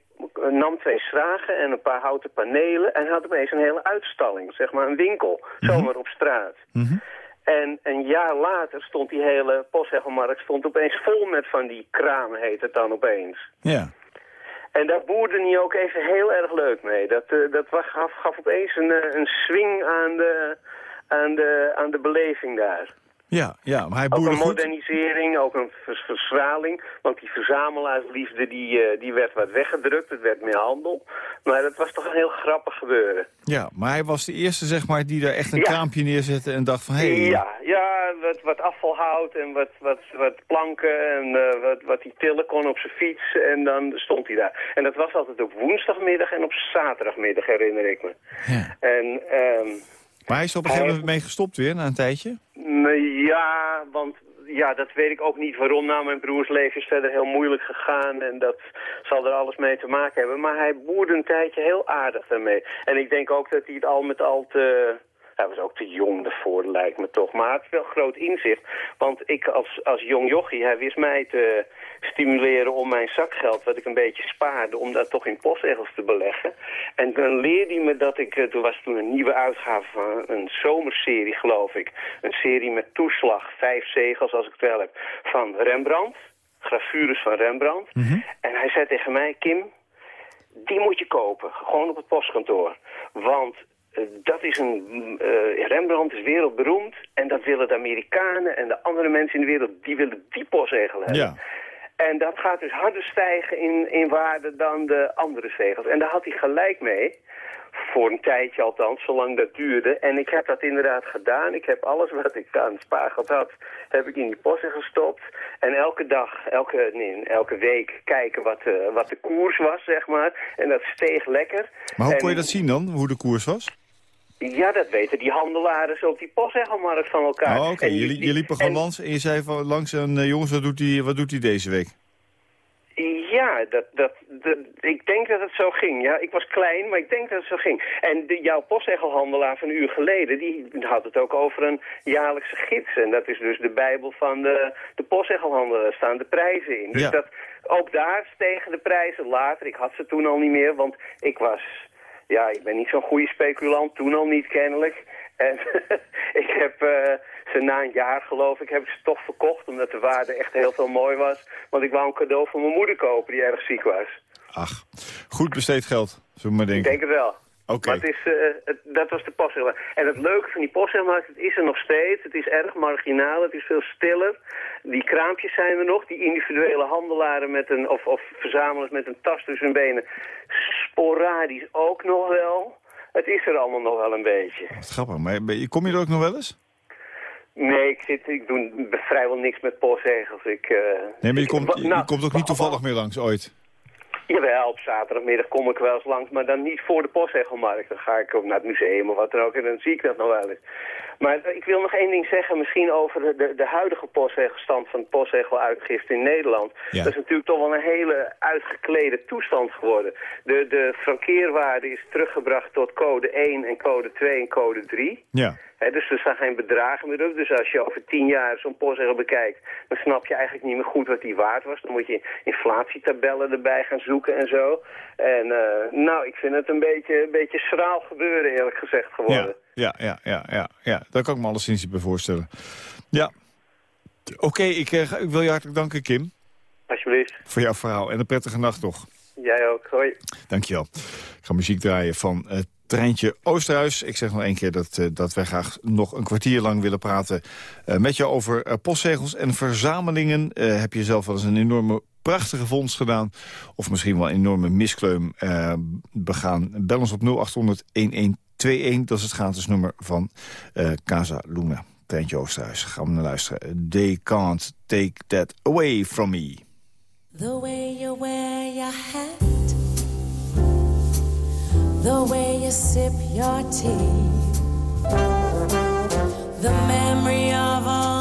nam twee schragen en een paar houten panelen... en had opeens een hele uitstalling, zeg maar een winkel, zomaar op straat. En een jaar later stond die hele postzegelmarkt stond opeens vol met van die kramen, heet het dan opeens. Ja. En daar boerde hij ook even heel erg leuk mee. Dat, eh, dat gaf, gaf opeens een, eh, een swing aan de, aan, de, aan de beleving daar. Ja, ja, maar hij Ook boerde een goed. modernisering, ook een vers- verschraling. Want die verzamelaarsliefde die, eh, die werd wat weggedrukt. Het werd meer handel. Maar dat was toch een heel grappig gebeuren. Ja, maar hij was de eerste, zeg maar, die daar echt een Ja. kraampje neerzette en dacht van... Hé, hey, Ja, ja wat, wat afvalhout en wat, wat, wat planken en eh, wat, wat hij tillen kon op zijn fiets. En dan stond hij daar. En dat was altijd op woensdagmiddag en op zaterdagmiddag, herinner ik me. Ja. En... ehm Maar hij is op een gegeven moment mee gestopt weer, na een tijdje. Ja, want ja, dat weet ik ook niet waarom. Nou, mijn broers leven is verder heel moeilijk gegaan en dat zal er alles mee te maken hebben. Maar hij boerde een tijdje heel aardig daarmee. En ik denk ook dat hij het al met al te... Hij was ook te jong daarvoor, lijkt me toch. Maar hij had wel groot inzicht. Want ik als, als jong jochie, hij wist mij te stimuleren om mijn zakgeld, wat ik een beetje spaarde, om dat toch in postzegels te beleggen. En dan leerde hij me dat ik, eh, toen was toen een nieuwe uitgave van een zomerserie, geloof ik. Een serie met toeslag, vijf zegels als ik het wel heb, van Rembrandt. Gravures van Rembrandt. En hij zei tegen mij, Kim, die moet je kopen. Gewoon op het postkantoor. Want eh, dat is een... eh, Rembrandt is wereldberoemd. En dat willen de Amerikanen en de andere mensen in de wereld... die willen die postzegel hebben. Ja. En dat gaat dus harder stijgen in, in waarde dan de andere zegels. En daar had hij gelijk mee. Voor een tijdje althans, zolang dat duurde. En ik heb dat inderdaad gedaan. Ik heb alles wat ik aan het spaargeld had, heb ik in die posten gestopt. En elke dag, elke, nee, elke week kijken wat, eh, wat de koers was, zeg maar. En dat steeg lekker. Maar hoe En- kon je dat zien dan, hoe de koers was? Ja, dat weten die handelaren op die postzegelmarkt van elkaar. Oh, oké. Die- Jullie, die- je liep er en- gewoon langs en je zei van langs een eh, jongens, wat doet hij wat doet hij deze week? Ja, dat, dat, dat- ik denk dat het zo ging. Ja, ik was klein, maar ik denk dat het zo ging. En de, jouw postzegelhandelaar van een uur geleden, die had het ook over een jaarlijkse gids. En dat is dus de bijbel van de, de. Daar staan de prijzen in. Dus Ja. dat, ook daar stegen de prijzen later. Ik had ze toen al niet meer, want ik was... Ja, ik ben niet zo'n goede speculant, toen al niet kennelijk. En ik heb eh, ze na een jaar, geloof ik, heb ik ze toch verkocht... omdat de waarde echt heel veel mooi was. Want ik wou een cadeau voor mijn moeder kopen die erg ziek was. Ach, goed besteed geld, zullen we maar Ik denken. denk het wel. Oké. Maar het is, eh, het- dat was de postzegelmarkt. En het leuke van die postzegelmarkt, het is er nog steeds. Het is erg marginaal, het is veel stiller. Die kraampjes zijn er nog. Die individuele handelaren met een, of, of verzamelaars met een tas tussen hun benen. Sporadisch ook nog wel. Het is er allemaal nog wel een beetje. Wat grappig, maar kom je er ook nog wel eens? Nee, ik, zit, ik doe vrijwel niks met postzegels. Ik, eh, Nee, maar je ik- komt, je, je nou, komt ook niet toevallig meer langs ooit. Jawel, op zaterdagmiddag kom ik wel eens langs, maar dan niet voor de postzegelmarkt. Dan ga ik ook naar het museum of wat dan ook en dan zie ik dat nog wel eens. Maar ik wil nog één ding zeggen, misschien over de, de, de huidige postzegelstand van de postzegeluitgifte in Nederland. Ja. Dat is natuurlijk toch wel een hele uitgeklede toestand geworden. De, de frankeerwaarde is teruggebracht tot code 1 en code 2 en code 3. Ja. Dus er staan geen bedragen meer op. Dus als je over tien jaar zo'n postzegel bekijkt... dan snap je eigenlijk niet meer goed wat die waard was. Dan moet je inflatietabellen erbij gaan zoeken en zo. En eh, nou, ik vind het een beetje, een beetje schraal gebeuren, eerlijk gezegd, geworden. Ja, ja, ja, ja, ja. Daar kan ik me alleszins niet bij voorstellen. Ja. Oké, ik, eh, ik wil je hartelijk danken, Kim, Alsjeblieft. voor jouw verhaal. En een prettige nacht toch. Jij ook. Hoi. Dankjewel. Ik ga muziek draaien van het Treintje Oosterhuis. Ik zeg nog één keer dat, eh, dat wij graag nog een kwartier lang willen praten... eh, met jou over eh, postzegels en verzamelingen. Heb je zelf wel eens een enorme prachtige vondst gedaan... of misschien wel een enorme miskleum begaan? Bel ons op 0800-1121. Dat is het gratis nummer van Casa Luna. Treintje Oosterhuis. Gaan we naar luisteren. They can't take that away from me. The way you wear your hat, the way you sip your tea, the memory of all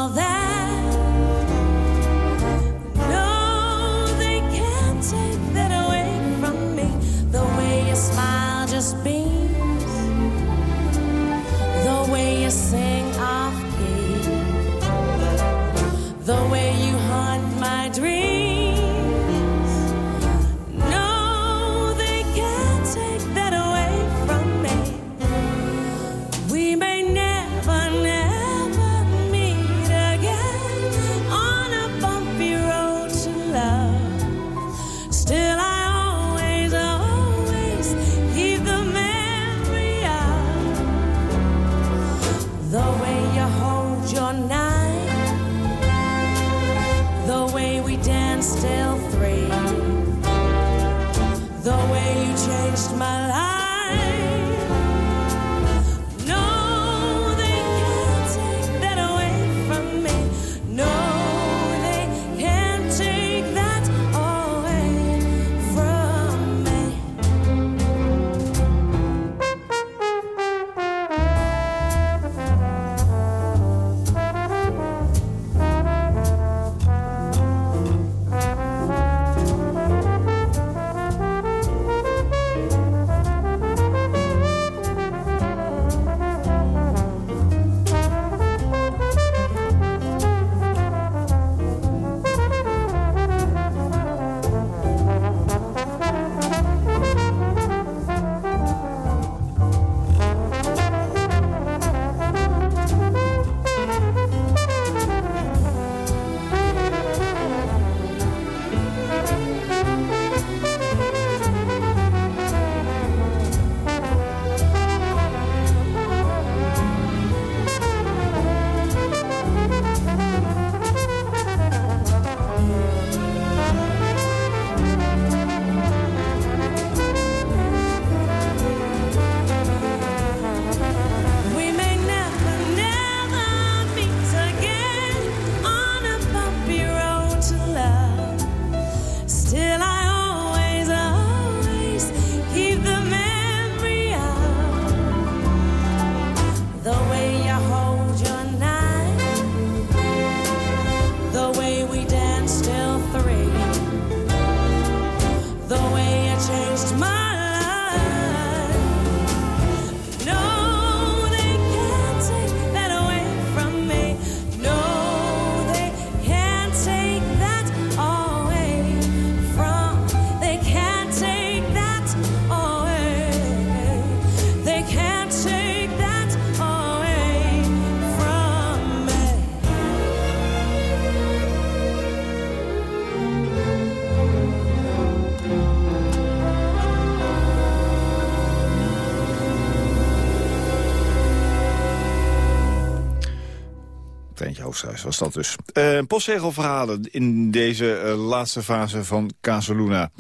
Oosthuis was dat dus. Eh postzegelverhalen in deze eh, laatste fase van Casaluna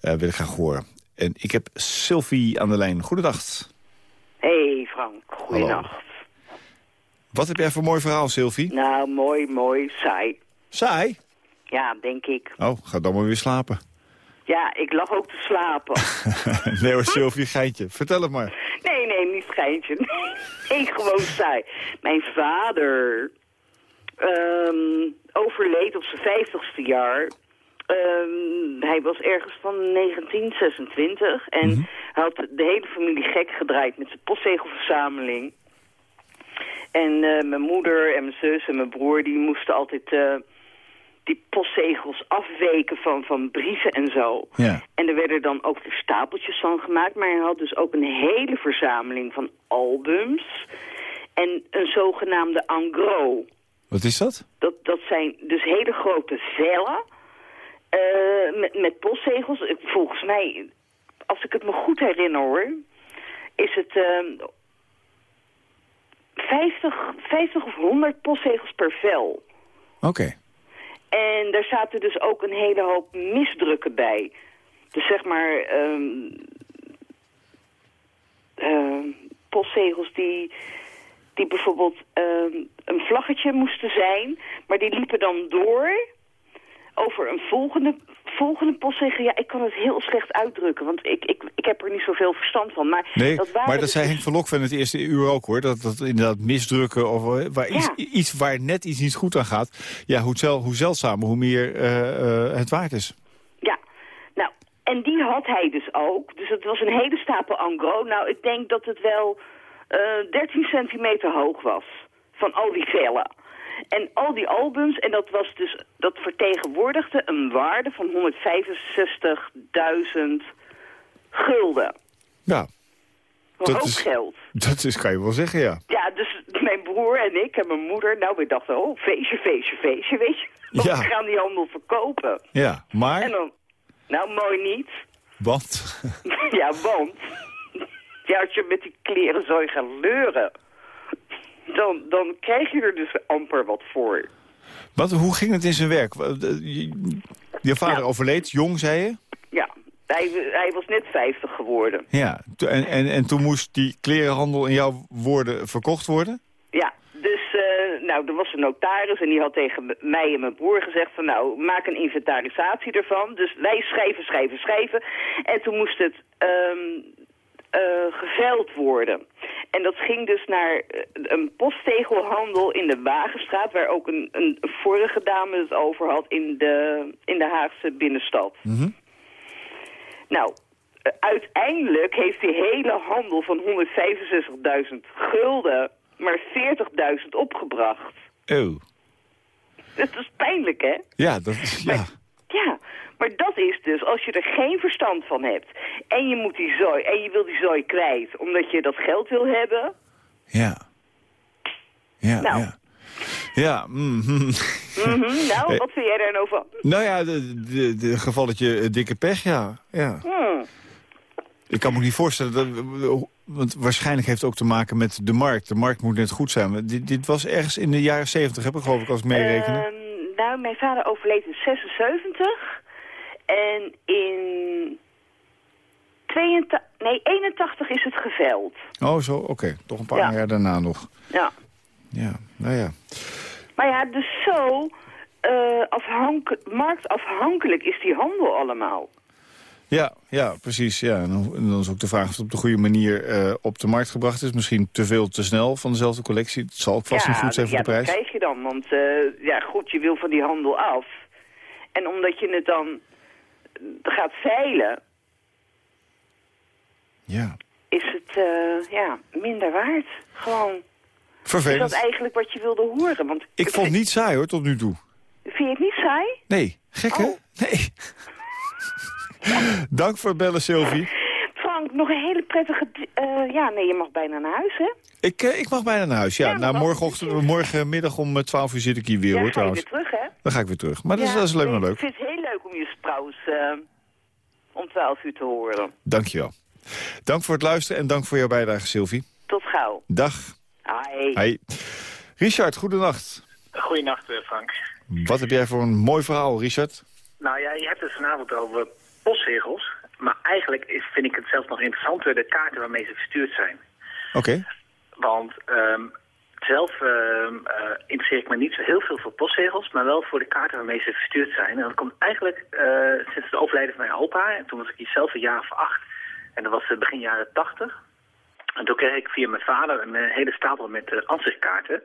eh wil ik graag horen. En ik heb Sylvie aan de lijn. Goedendag. Hey Frank, goeienacht. Wat heb jij voor mooi verhaal, Sylvie? Nou, mooi, mooi, saai. Saai? Ja, denk ik. Oh, ga dan maar weer slapen. Ja, ik lag ook te slapen. nee hoor, Sylvie, geintje. Vertel het maar. nee, nee, niet schijntje. Nee, gewoon saai. Mijn vader ehm, overleed op zijn vijftigste jaar. Ehm, hij was ergens van 1926 en hij had de hele familie gek gedraaid met zijn postzegelverzameling. En eh, mijn moeder en mijn zus en mijn broer die moesten altijd eh, die postzegels afweken van, van brieven en zo. Ja. En er werden dan ook weer stapeltjes van gemaakt. Maar hij had dus ook een hele verzameling van albums. En een zogenaamde engros. Wat is dat? Dat, dat zijn dus hele grote vellen. eh, met, met postzegels. Ik- Volgens mij, als ik het me goed herinner hoor... is het ehm 50, 50 of 100 postzegels per vel. Oké. En daar zaten dus ook een hele hoop misdrukken bij. Dus zeg maar... ehm, postzegels die, die bijvoorbeeld ehm, een vlaggetje moesten zijn... maar die liepen dan door over een volgende, volgende postzegel. Ja, ik kan het heel slecht uitdrukken, want ik, ik, ik heb er niet zoveel verstand van. Maar Nee, dat maar dat dus zei Henk van Lok van het eerste uur ook hoor. Dat, dat inderdaad misdrukken of eh, waar iets, iets waar net iets niet goed aan gaat. Ja, hoe, zel, hoe zeldzamer, hoe meer eh, eh, het waard is. Ja, nou, en die had hij dus ook. Dus het was een hele stapel engros. Nou, ik denk dat het wel 13 centimeter hoog was. Van al die vellen. En al die albums, en dat was dus, dat vertegenwoordigde een waarde van 165.000 gulden. Ja, Dat ook is- geld. dat is, kan je wel zeggen, ja. Ja, dus mijn broer en ik en mijn moeder, nou, we dachten, oh, feestje, feestje, feestje, weet je. Want Ja. we gaan die handel verkopen. Ja, maar, En dan, nou, mooi niet. want... Ja, want ja, als je met die kleren zou gaat leuren, dan, dan krijg je er dus amper wat voor. Wat, hoe ging het in zijn werk? Je, vader overleed, jong, zei je? Ja, hij, hij was net 50 geworden. Ja, en, en, en toen moest die klerenhandel in jouw woorden verkocht worden? Ja, dus eh, nou, er was een notaris en die had tegen mij en mijn broer gezegd van nou, maak een inventarisatie ervan. Dus wij schrijven, schrijven, schrijven. En toen moest het ehm eh, geveild worden. En dat ging dus naar eh, een posttegelhandel in de Wagenstraat... waar ook een, een vorige dame het over had in de, in de Haagse binnenstad. Nou, eh, uiteindelijk heeft die hele handel van 165.000 gulden maar 40.000 opgebracht. Oh, Dat is pijnlijk, hè? ja, dat is... Ja. Ja, maar dat is dus als je er geen verstand van hebt... en je moet die zooi, en je wil die zooi kwijt omdat je dat geld wil hebben... Ja. Ja, Nou. ja. Ja, mhm. mhm, nou, Eh. wat vind jij daar nou van? nou ja, de, de, de gevalletje eh, dikke pech, ja. ja. Hmm. Ik kan me niet voorstellen, dat, want waarschijnlijk heeft het ook te maken met de markt. De markt moet net goed zijn. Dit, dit was ergens in de jaren 70, heb ik geloof ik, als ik meerekenen. Ehm, nou, mijn vader overleed in 76 en in 82, nee, 81 is het geveld. oh, zo, oké. Toch een paar ja. jaar daarna nog. Ja. Ja, nou ja. Maar ja, dus zo afhank marktafhankelijk is die handel allemaal. Ja, ja, precies. Ja. En dan, is ook de vraag of het op de goede manier eh, op de markt gebracht is. Misschien te veel, te snel van dezelfde collectie. Het zal ook vast niet goed zijn voor ja, de prijs. dat krijg je dan. Want eh, ja, goed, je wil van die handel af. En omdat je het dan gaat veilen, Ja. is het eh, ja, minder waard. Gewoon. Is Vervelend. dat eigenlijk wat je wilde horen? Want Ik vond het niet saai hoor, tot nu toe. Vind je het niet saai? Nee, gek hè? Oh. Nee. Dank voor het bellen, Sylvie. Frank, nog een hele prettige... eh, ja, nee, je mag bijna naar huis, hè? Ik, eh, ik mag bijna naar huis. Ja, Ja, nou, morgenochtend, morgenmiddag om eh, 12 uur zit ik hier weer ja, hoor ga je trouwens. weer terug, hè? Dan ga ik weer terug. Maar dat, is, dat is alleen maar leuk. Om je trouwens eh, om 12 uur te horen. Dankjewel. Dank voor het luisteren en dank voor jouw bijdrage, Sylvie. Tot gauw. Dag. Hi. Hi. Richard, goedenacht. Goedenacht, eh, Frank. Wat heb jij voor een mooi verhaal, Richard? Nou ja, je hebt het vanavond over postzegels. Maar eigenlijk is, vind ik het zelfs nog interessanter de kaarten waarmee ze verstuurd zijn. Oké. Want ehm, zelf ehm, eh, interesseer ik me niet zo heel veel voor postzegels, maar wel voor de kaarten waarmee ze verstuurd zijn. En dat komt eigenlijk eh, sinds het overlijden van mijn opa. En toen was ik hier zelf een jaar of acht. En dat was eh, begin jaren tachtig. En toen kreeg ik via mijn vader een hele stapel met ansichtkaarten.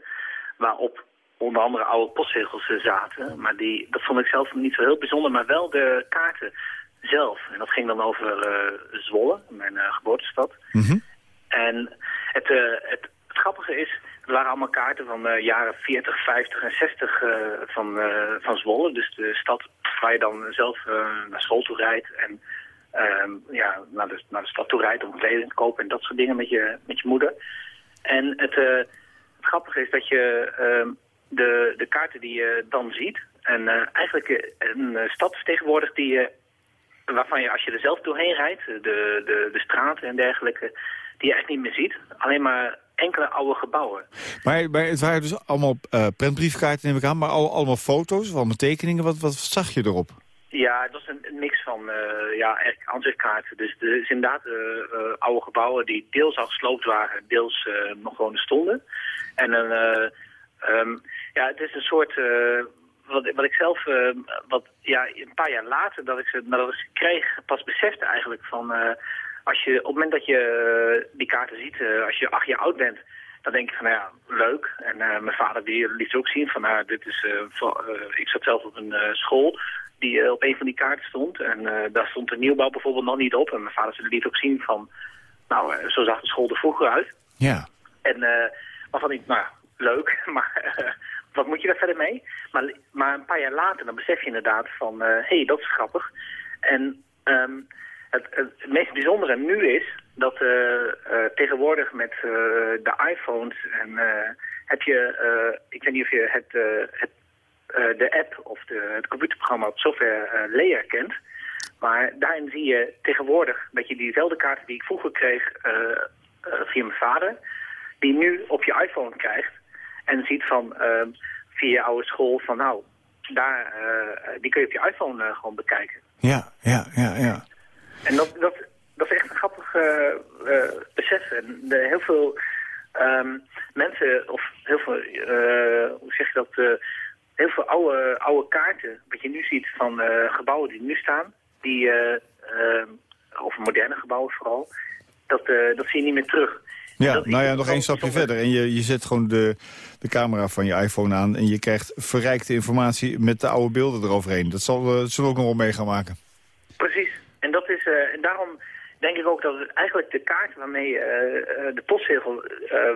Waarop onder andere oude postzegels zaten. Maar die, dat vond ik zelf niet zo heel bijzonder, maar wel de kaarten zelf. En dat ging dan over Zwolle, mijn geboortestad. En het, het, het grappige is, het waren allemaal kaarten van de jaren 40, 50 en 60 eh, van, eh, van Zwolle. Dus de stad waar je dan zelf eh, naar school toe rijdt en ehm, ja, naar, de, naar de stad toe rijdt om kleding te kopen en dat soort dingen met je, met je moeder. En het, eh, het grappige is dat je ehm, de, de kaarten die je dan ziet, en eh, eigenlijk eh, een eh, stad vertegenwoordigt die je waarvan je als je er zelf doorheen rijdt, de, de, de straten en dergelijke, die je echt niet meer ziet. Alleen maar enkele oude gebouwen. Maar, maar het waren dus allemaal eh prentbriefkaarten, neem ik aan, maar al, allemaal foto's, allemaal tekeningen. Wat, wat zag je erop? Ja, het was een, mix van uh, ja, aanzichtkaarten. Dus er is inderdaad uh, uh, oude gebouwen die deels al gesloopt waren, deels nog gewoon stonden. En een, um, ja, het is een soort, wat, wat ik zelf, wat, ja, een paar jaar later dat ik ze, nadat ik ze kreeg, pas besefte eigenlijk van, als je, op het moment dat je die kaarten ziet, als je acht jaar oud bent, dan denk ik van, nou ja, leuk. En mijn vader die liet ze ook zien van, nou, dit is, ik zat zelf op een school die op een van die kaarten stond. En daar stond de nieuwbouw bijvoorbeeld nog niet op. En mijn vader liet ook zien van, nou, zo zag de school er vroeger uit. Ja. En waarvan ik, nou, leuk, maar wat moet je daar verder mee? Maar, maar een paar jaar later, dan besef je inderdaad van, hé, hey, dat is grappig. En um, het, het, meest bijzondere nu is dat tegenwoordig met de iPhones en heb je, ik weet niet of je het, het uh, de app of de, het computerprogramma op software uh, Layer kent. Maar daarin zie je tegenwoordig dat je diezelfde kaarten die ik vroeger kreeg uh, via mijn vader, die nu op je iPhone krijgt. En ziet van via je oude school van nou, daar, die kun je op je iPhone gewoon bekijken. Ja, ja, ja, ja. En dat, dat, dat is echt een grappig besef. En de, heel veel um, mensen, of heel veel, hoe zeg je dat heel veel oude, oude kaarten, wat je nu ziet van uh, gebouwen die nu staan, die, uh, uh, of moderne gebouwen vooral, dat, dat zie je niet meer terug. Ja, dat nou ja, nog één stapje verder. En je, je zet gewoon de, de camera van je iPhone aan en je krijgt verrijkte informatie met de oude beelden eroverheen. Dat zal, dat zullen we ook nog wel mee gaan maken. Precies. En, dat is, en daarom denk ik ook dat het eigenlijk de kaart waarmee de postzegel,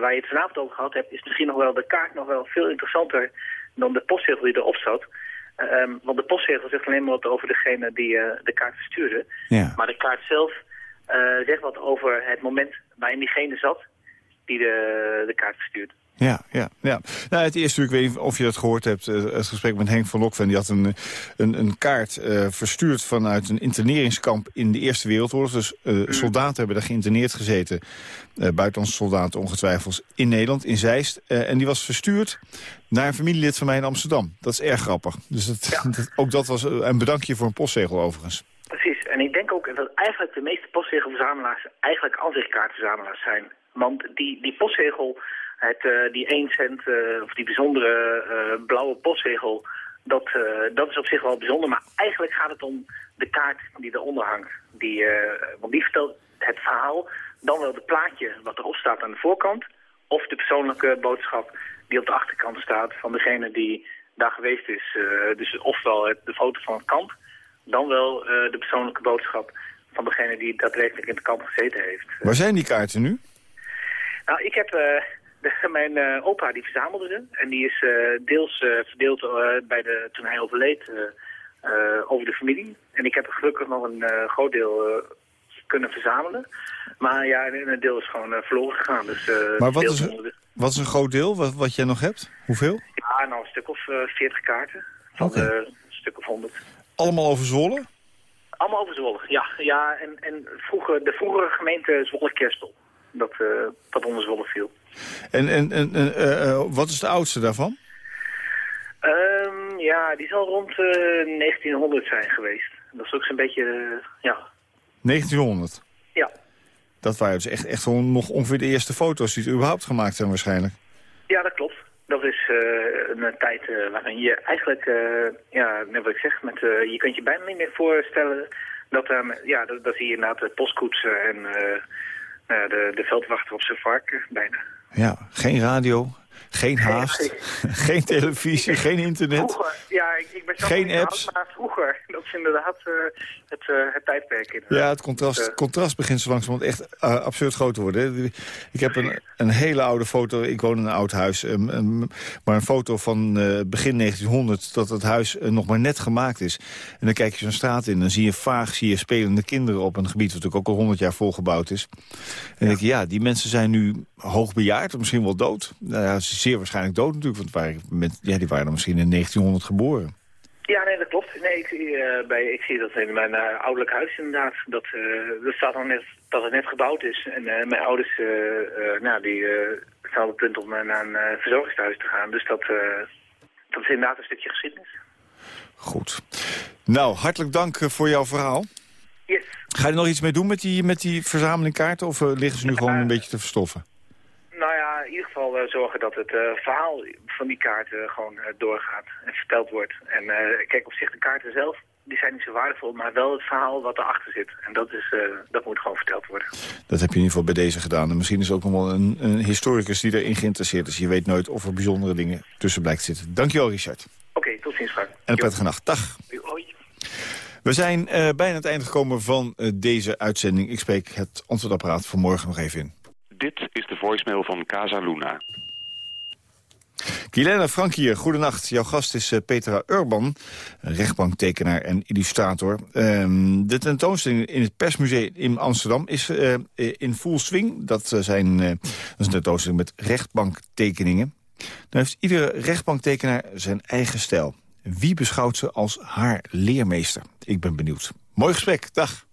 waar je het vanavond over gehad hebt, is misschien nog wel de kaart nog wel veel interessanter dan de postzegel die erop zat. Um, want de postzegel zegt alleen maar wat over degene die uh, de kaart verstuurde. Ja. Maar de kaart zelf uh, zegt wat over het moment waarin diegene zat die de, de kaart verstuurt. Ja, ja, ja. Nou, het eerste, ik weet niet of je dat gehoord hebt, het gesprek met Henk van Lokven. Die had een, een, een kaart uh, verstuurd vanuit een interneringskamp in de Eerste Wereldoorlog. Dus uh, mm. soldaten hebben daar geïnterneerd gezeten, uh, buitenlandse soldaten ongetwijfeld, in Nederland, in Zeist. en die was verstuurd naar een familielid van mij in Amsterdam. Dat is erg grappig. Dus dat, ja. dat, ook dat was een bedankje voor een postzegel overigens. Precies, en ik denk ook dat eigenlijk de meeste postzegelverzamelaars eigenlijk ansichtkaartverzamelaars zijn. Want die, die postzegel het, uh, die 1 cent uh, of die bijzondere uh, blauwe postzegel, dat, dat is op zich wel bijzonder. Maar eigenlijk gaat het om de kaart die eronder hangt. Die, want die vertelt het verhaal, dan wel het plaatje wat erop staat aan de voorkant. Of de persoonlijke boodschap die op de achterkant staat van degene die daar geweest is. dus ofwel het, de foto van het kamp, dan wel de persoonlijke boodschap van degene die daadwerkelijk in het kamp gezeten heeft. Waar zijn die kaarten nu? Nou, ik heb... De, mijn uh, opa die verzamelde ze. En die is uh, deels uh, verdeeld bij de, toen hij overleed over de familie. En ik heb er gelukkig nog een groot deel kunnen verzamelen. Maar ja, een deel is gewoon verloren gegaan. Dus, maar wat is, wat is een groot deel wat, wat jij nog hebt? Hoeveel? Ja, nou een stuk of 40 kaarten. Van okay. een stuk of 100. Allemaal over Zwolle? Allemaal over Zwolle, ja. ja en, en vroeger, de vroegere gemeente Zwolle-Kerspel. Dat, dat onder Zwolle viel. En, en, en uh, uh, wat is de oudste daarvan? Ehm, ja, die zal rond eh, 1900 zijn geweest. Dat is ook zo'n beetje, eh, ja. 1900. Ja. Dat waren dus echt, echt nog ongeveer de eerste foto's die er überhaupt gemaakt zijn waarschijnlijk. Ja, dat klopt. Dat is eh, een eh, tijd eh, waarin je eigenlijk, eh, ja, net wat ik zeg, met, eh, je kunt je bijna niet meer voorstellen dat, ja, dat, dat zie je inderdaad de postkoetsen en eh, de, de veldwachter op zijn varken bijna. Ja, geen radio, geen haast, geen televisie, geen internet. Vroeger, ja, ik, ik ben zelf Geen apps. maar vroeger, dat is inderdaad eh, het, eh, het tijdperk. Inderdaad. Ja, het contrast, Dus, eh, contrast begint zo langzamerhand echt absurd groot te worden. Ik heb een, een hele oude foto, ik woon in een oud huis... ehm, ehm, maar een foto van begin 1900 dat het huis nog maar net gemaakt is. En dan kijk je zo'n straat in en dan zie je vaag zie je spelende kinderen... op een gebied wat natuurlijk ook al 100 jaar volgebouwd is. En dan denk je, ja, die mensen zijn nu hoogbejaard, of misschien wel dood. Nou ja, ze zeer waarschijnlijk dood natuurlijk, want waren met, ja, die waren dan misschien in 1900 geboren. Ja, nee, dat klopt. Nee, ik, zie, eh, bij, ik zie dat in mijn eh, ouderlijk huis inderdaad. Dat, eh dat staat nog net dat het net gebouwd is. En mijn ouders, nou, die staan op het punt om naar een verzorgingshuis te gaan. Dus dat, dat is inderdaad een stukje geschiedenis. Goed. Nou, hartelijk dank voor jouw verhaal. Yes. Ga je er nog iets mee doen met die, met die verzameling kaarten? Of liggen ze nu gewoon een beetje te verstoffen? Nou ja, in ieder geval eh, zorgen dat het eh, verhaal van die kaarten gewoon eh, doorgaat en verteld wordt. En eh, kijk, op zich de kaarten zelf, die zijn niet zo waardevol, maar wel het verhaal wat erachter zit. En dat, is, eh, dat moet gewoon verteld worden. Dat heb je in ieder geval bij deze gedaan. En misschien is er ook nog wel een, een historicus die erin geïnteresseerd is. Je weet nooit of er bijzondere dingen tussen blijkt zitten. Dankjewel, Richard. Oké, tot ziens, Frank. En een prettige nacht. Dag. Hoi. We zijn eh, bijna aan het einde gekomen van eh, deze uitzending. Ik spreek het antwoordapparaat voor morgen nog even in. Dit is voicemail van Casa Luna. Kilena Frank hier, goedenacht. Jouw gast is eh, Petra Urban, rechtbanktekenaar en illustrator. Ehm, de tentoonstelling in het Persmuseum in Amsterdam is eh, in full swing. Dat, eh, zijn, eh, dat is een tentoonstelling met rechtbanktekeningen. Dan heeft iedere rechtbanktekenaar zijn eigen stijl. Wie beschouwt ze als haar leermeester? Ik ben benieuwd. Mooi gesprek, dag.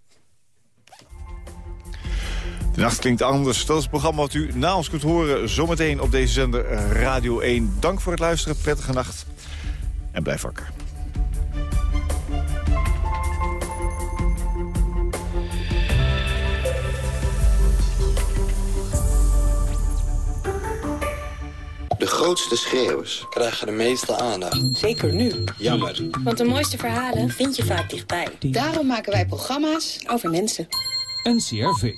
De nacht klinkt anders. Dat is het programma wat u na ons kunt horen zometeen op deze zender eh, Radio 1. Dank voor het luisteren, prettige nacht en blijf wakker. De grootste schreeuwers krijgen de meeste aandacht. Zeker nu. Jammer. Want de mooiste verhalen vind je vaak dichtbij. Daarom maken wij programma's over mensen. NCRV.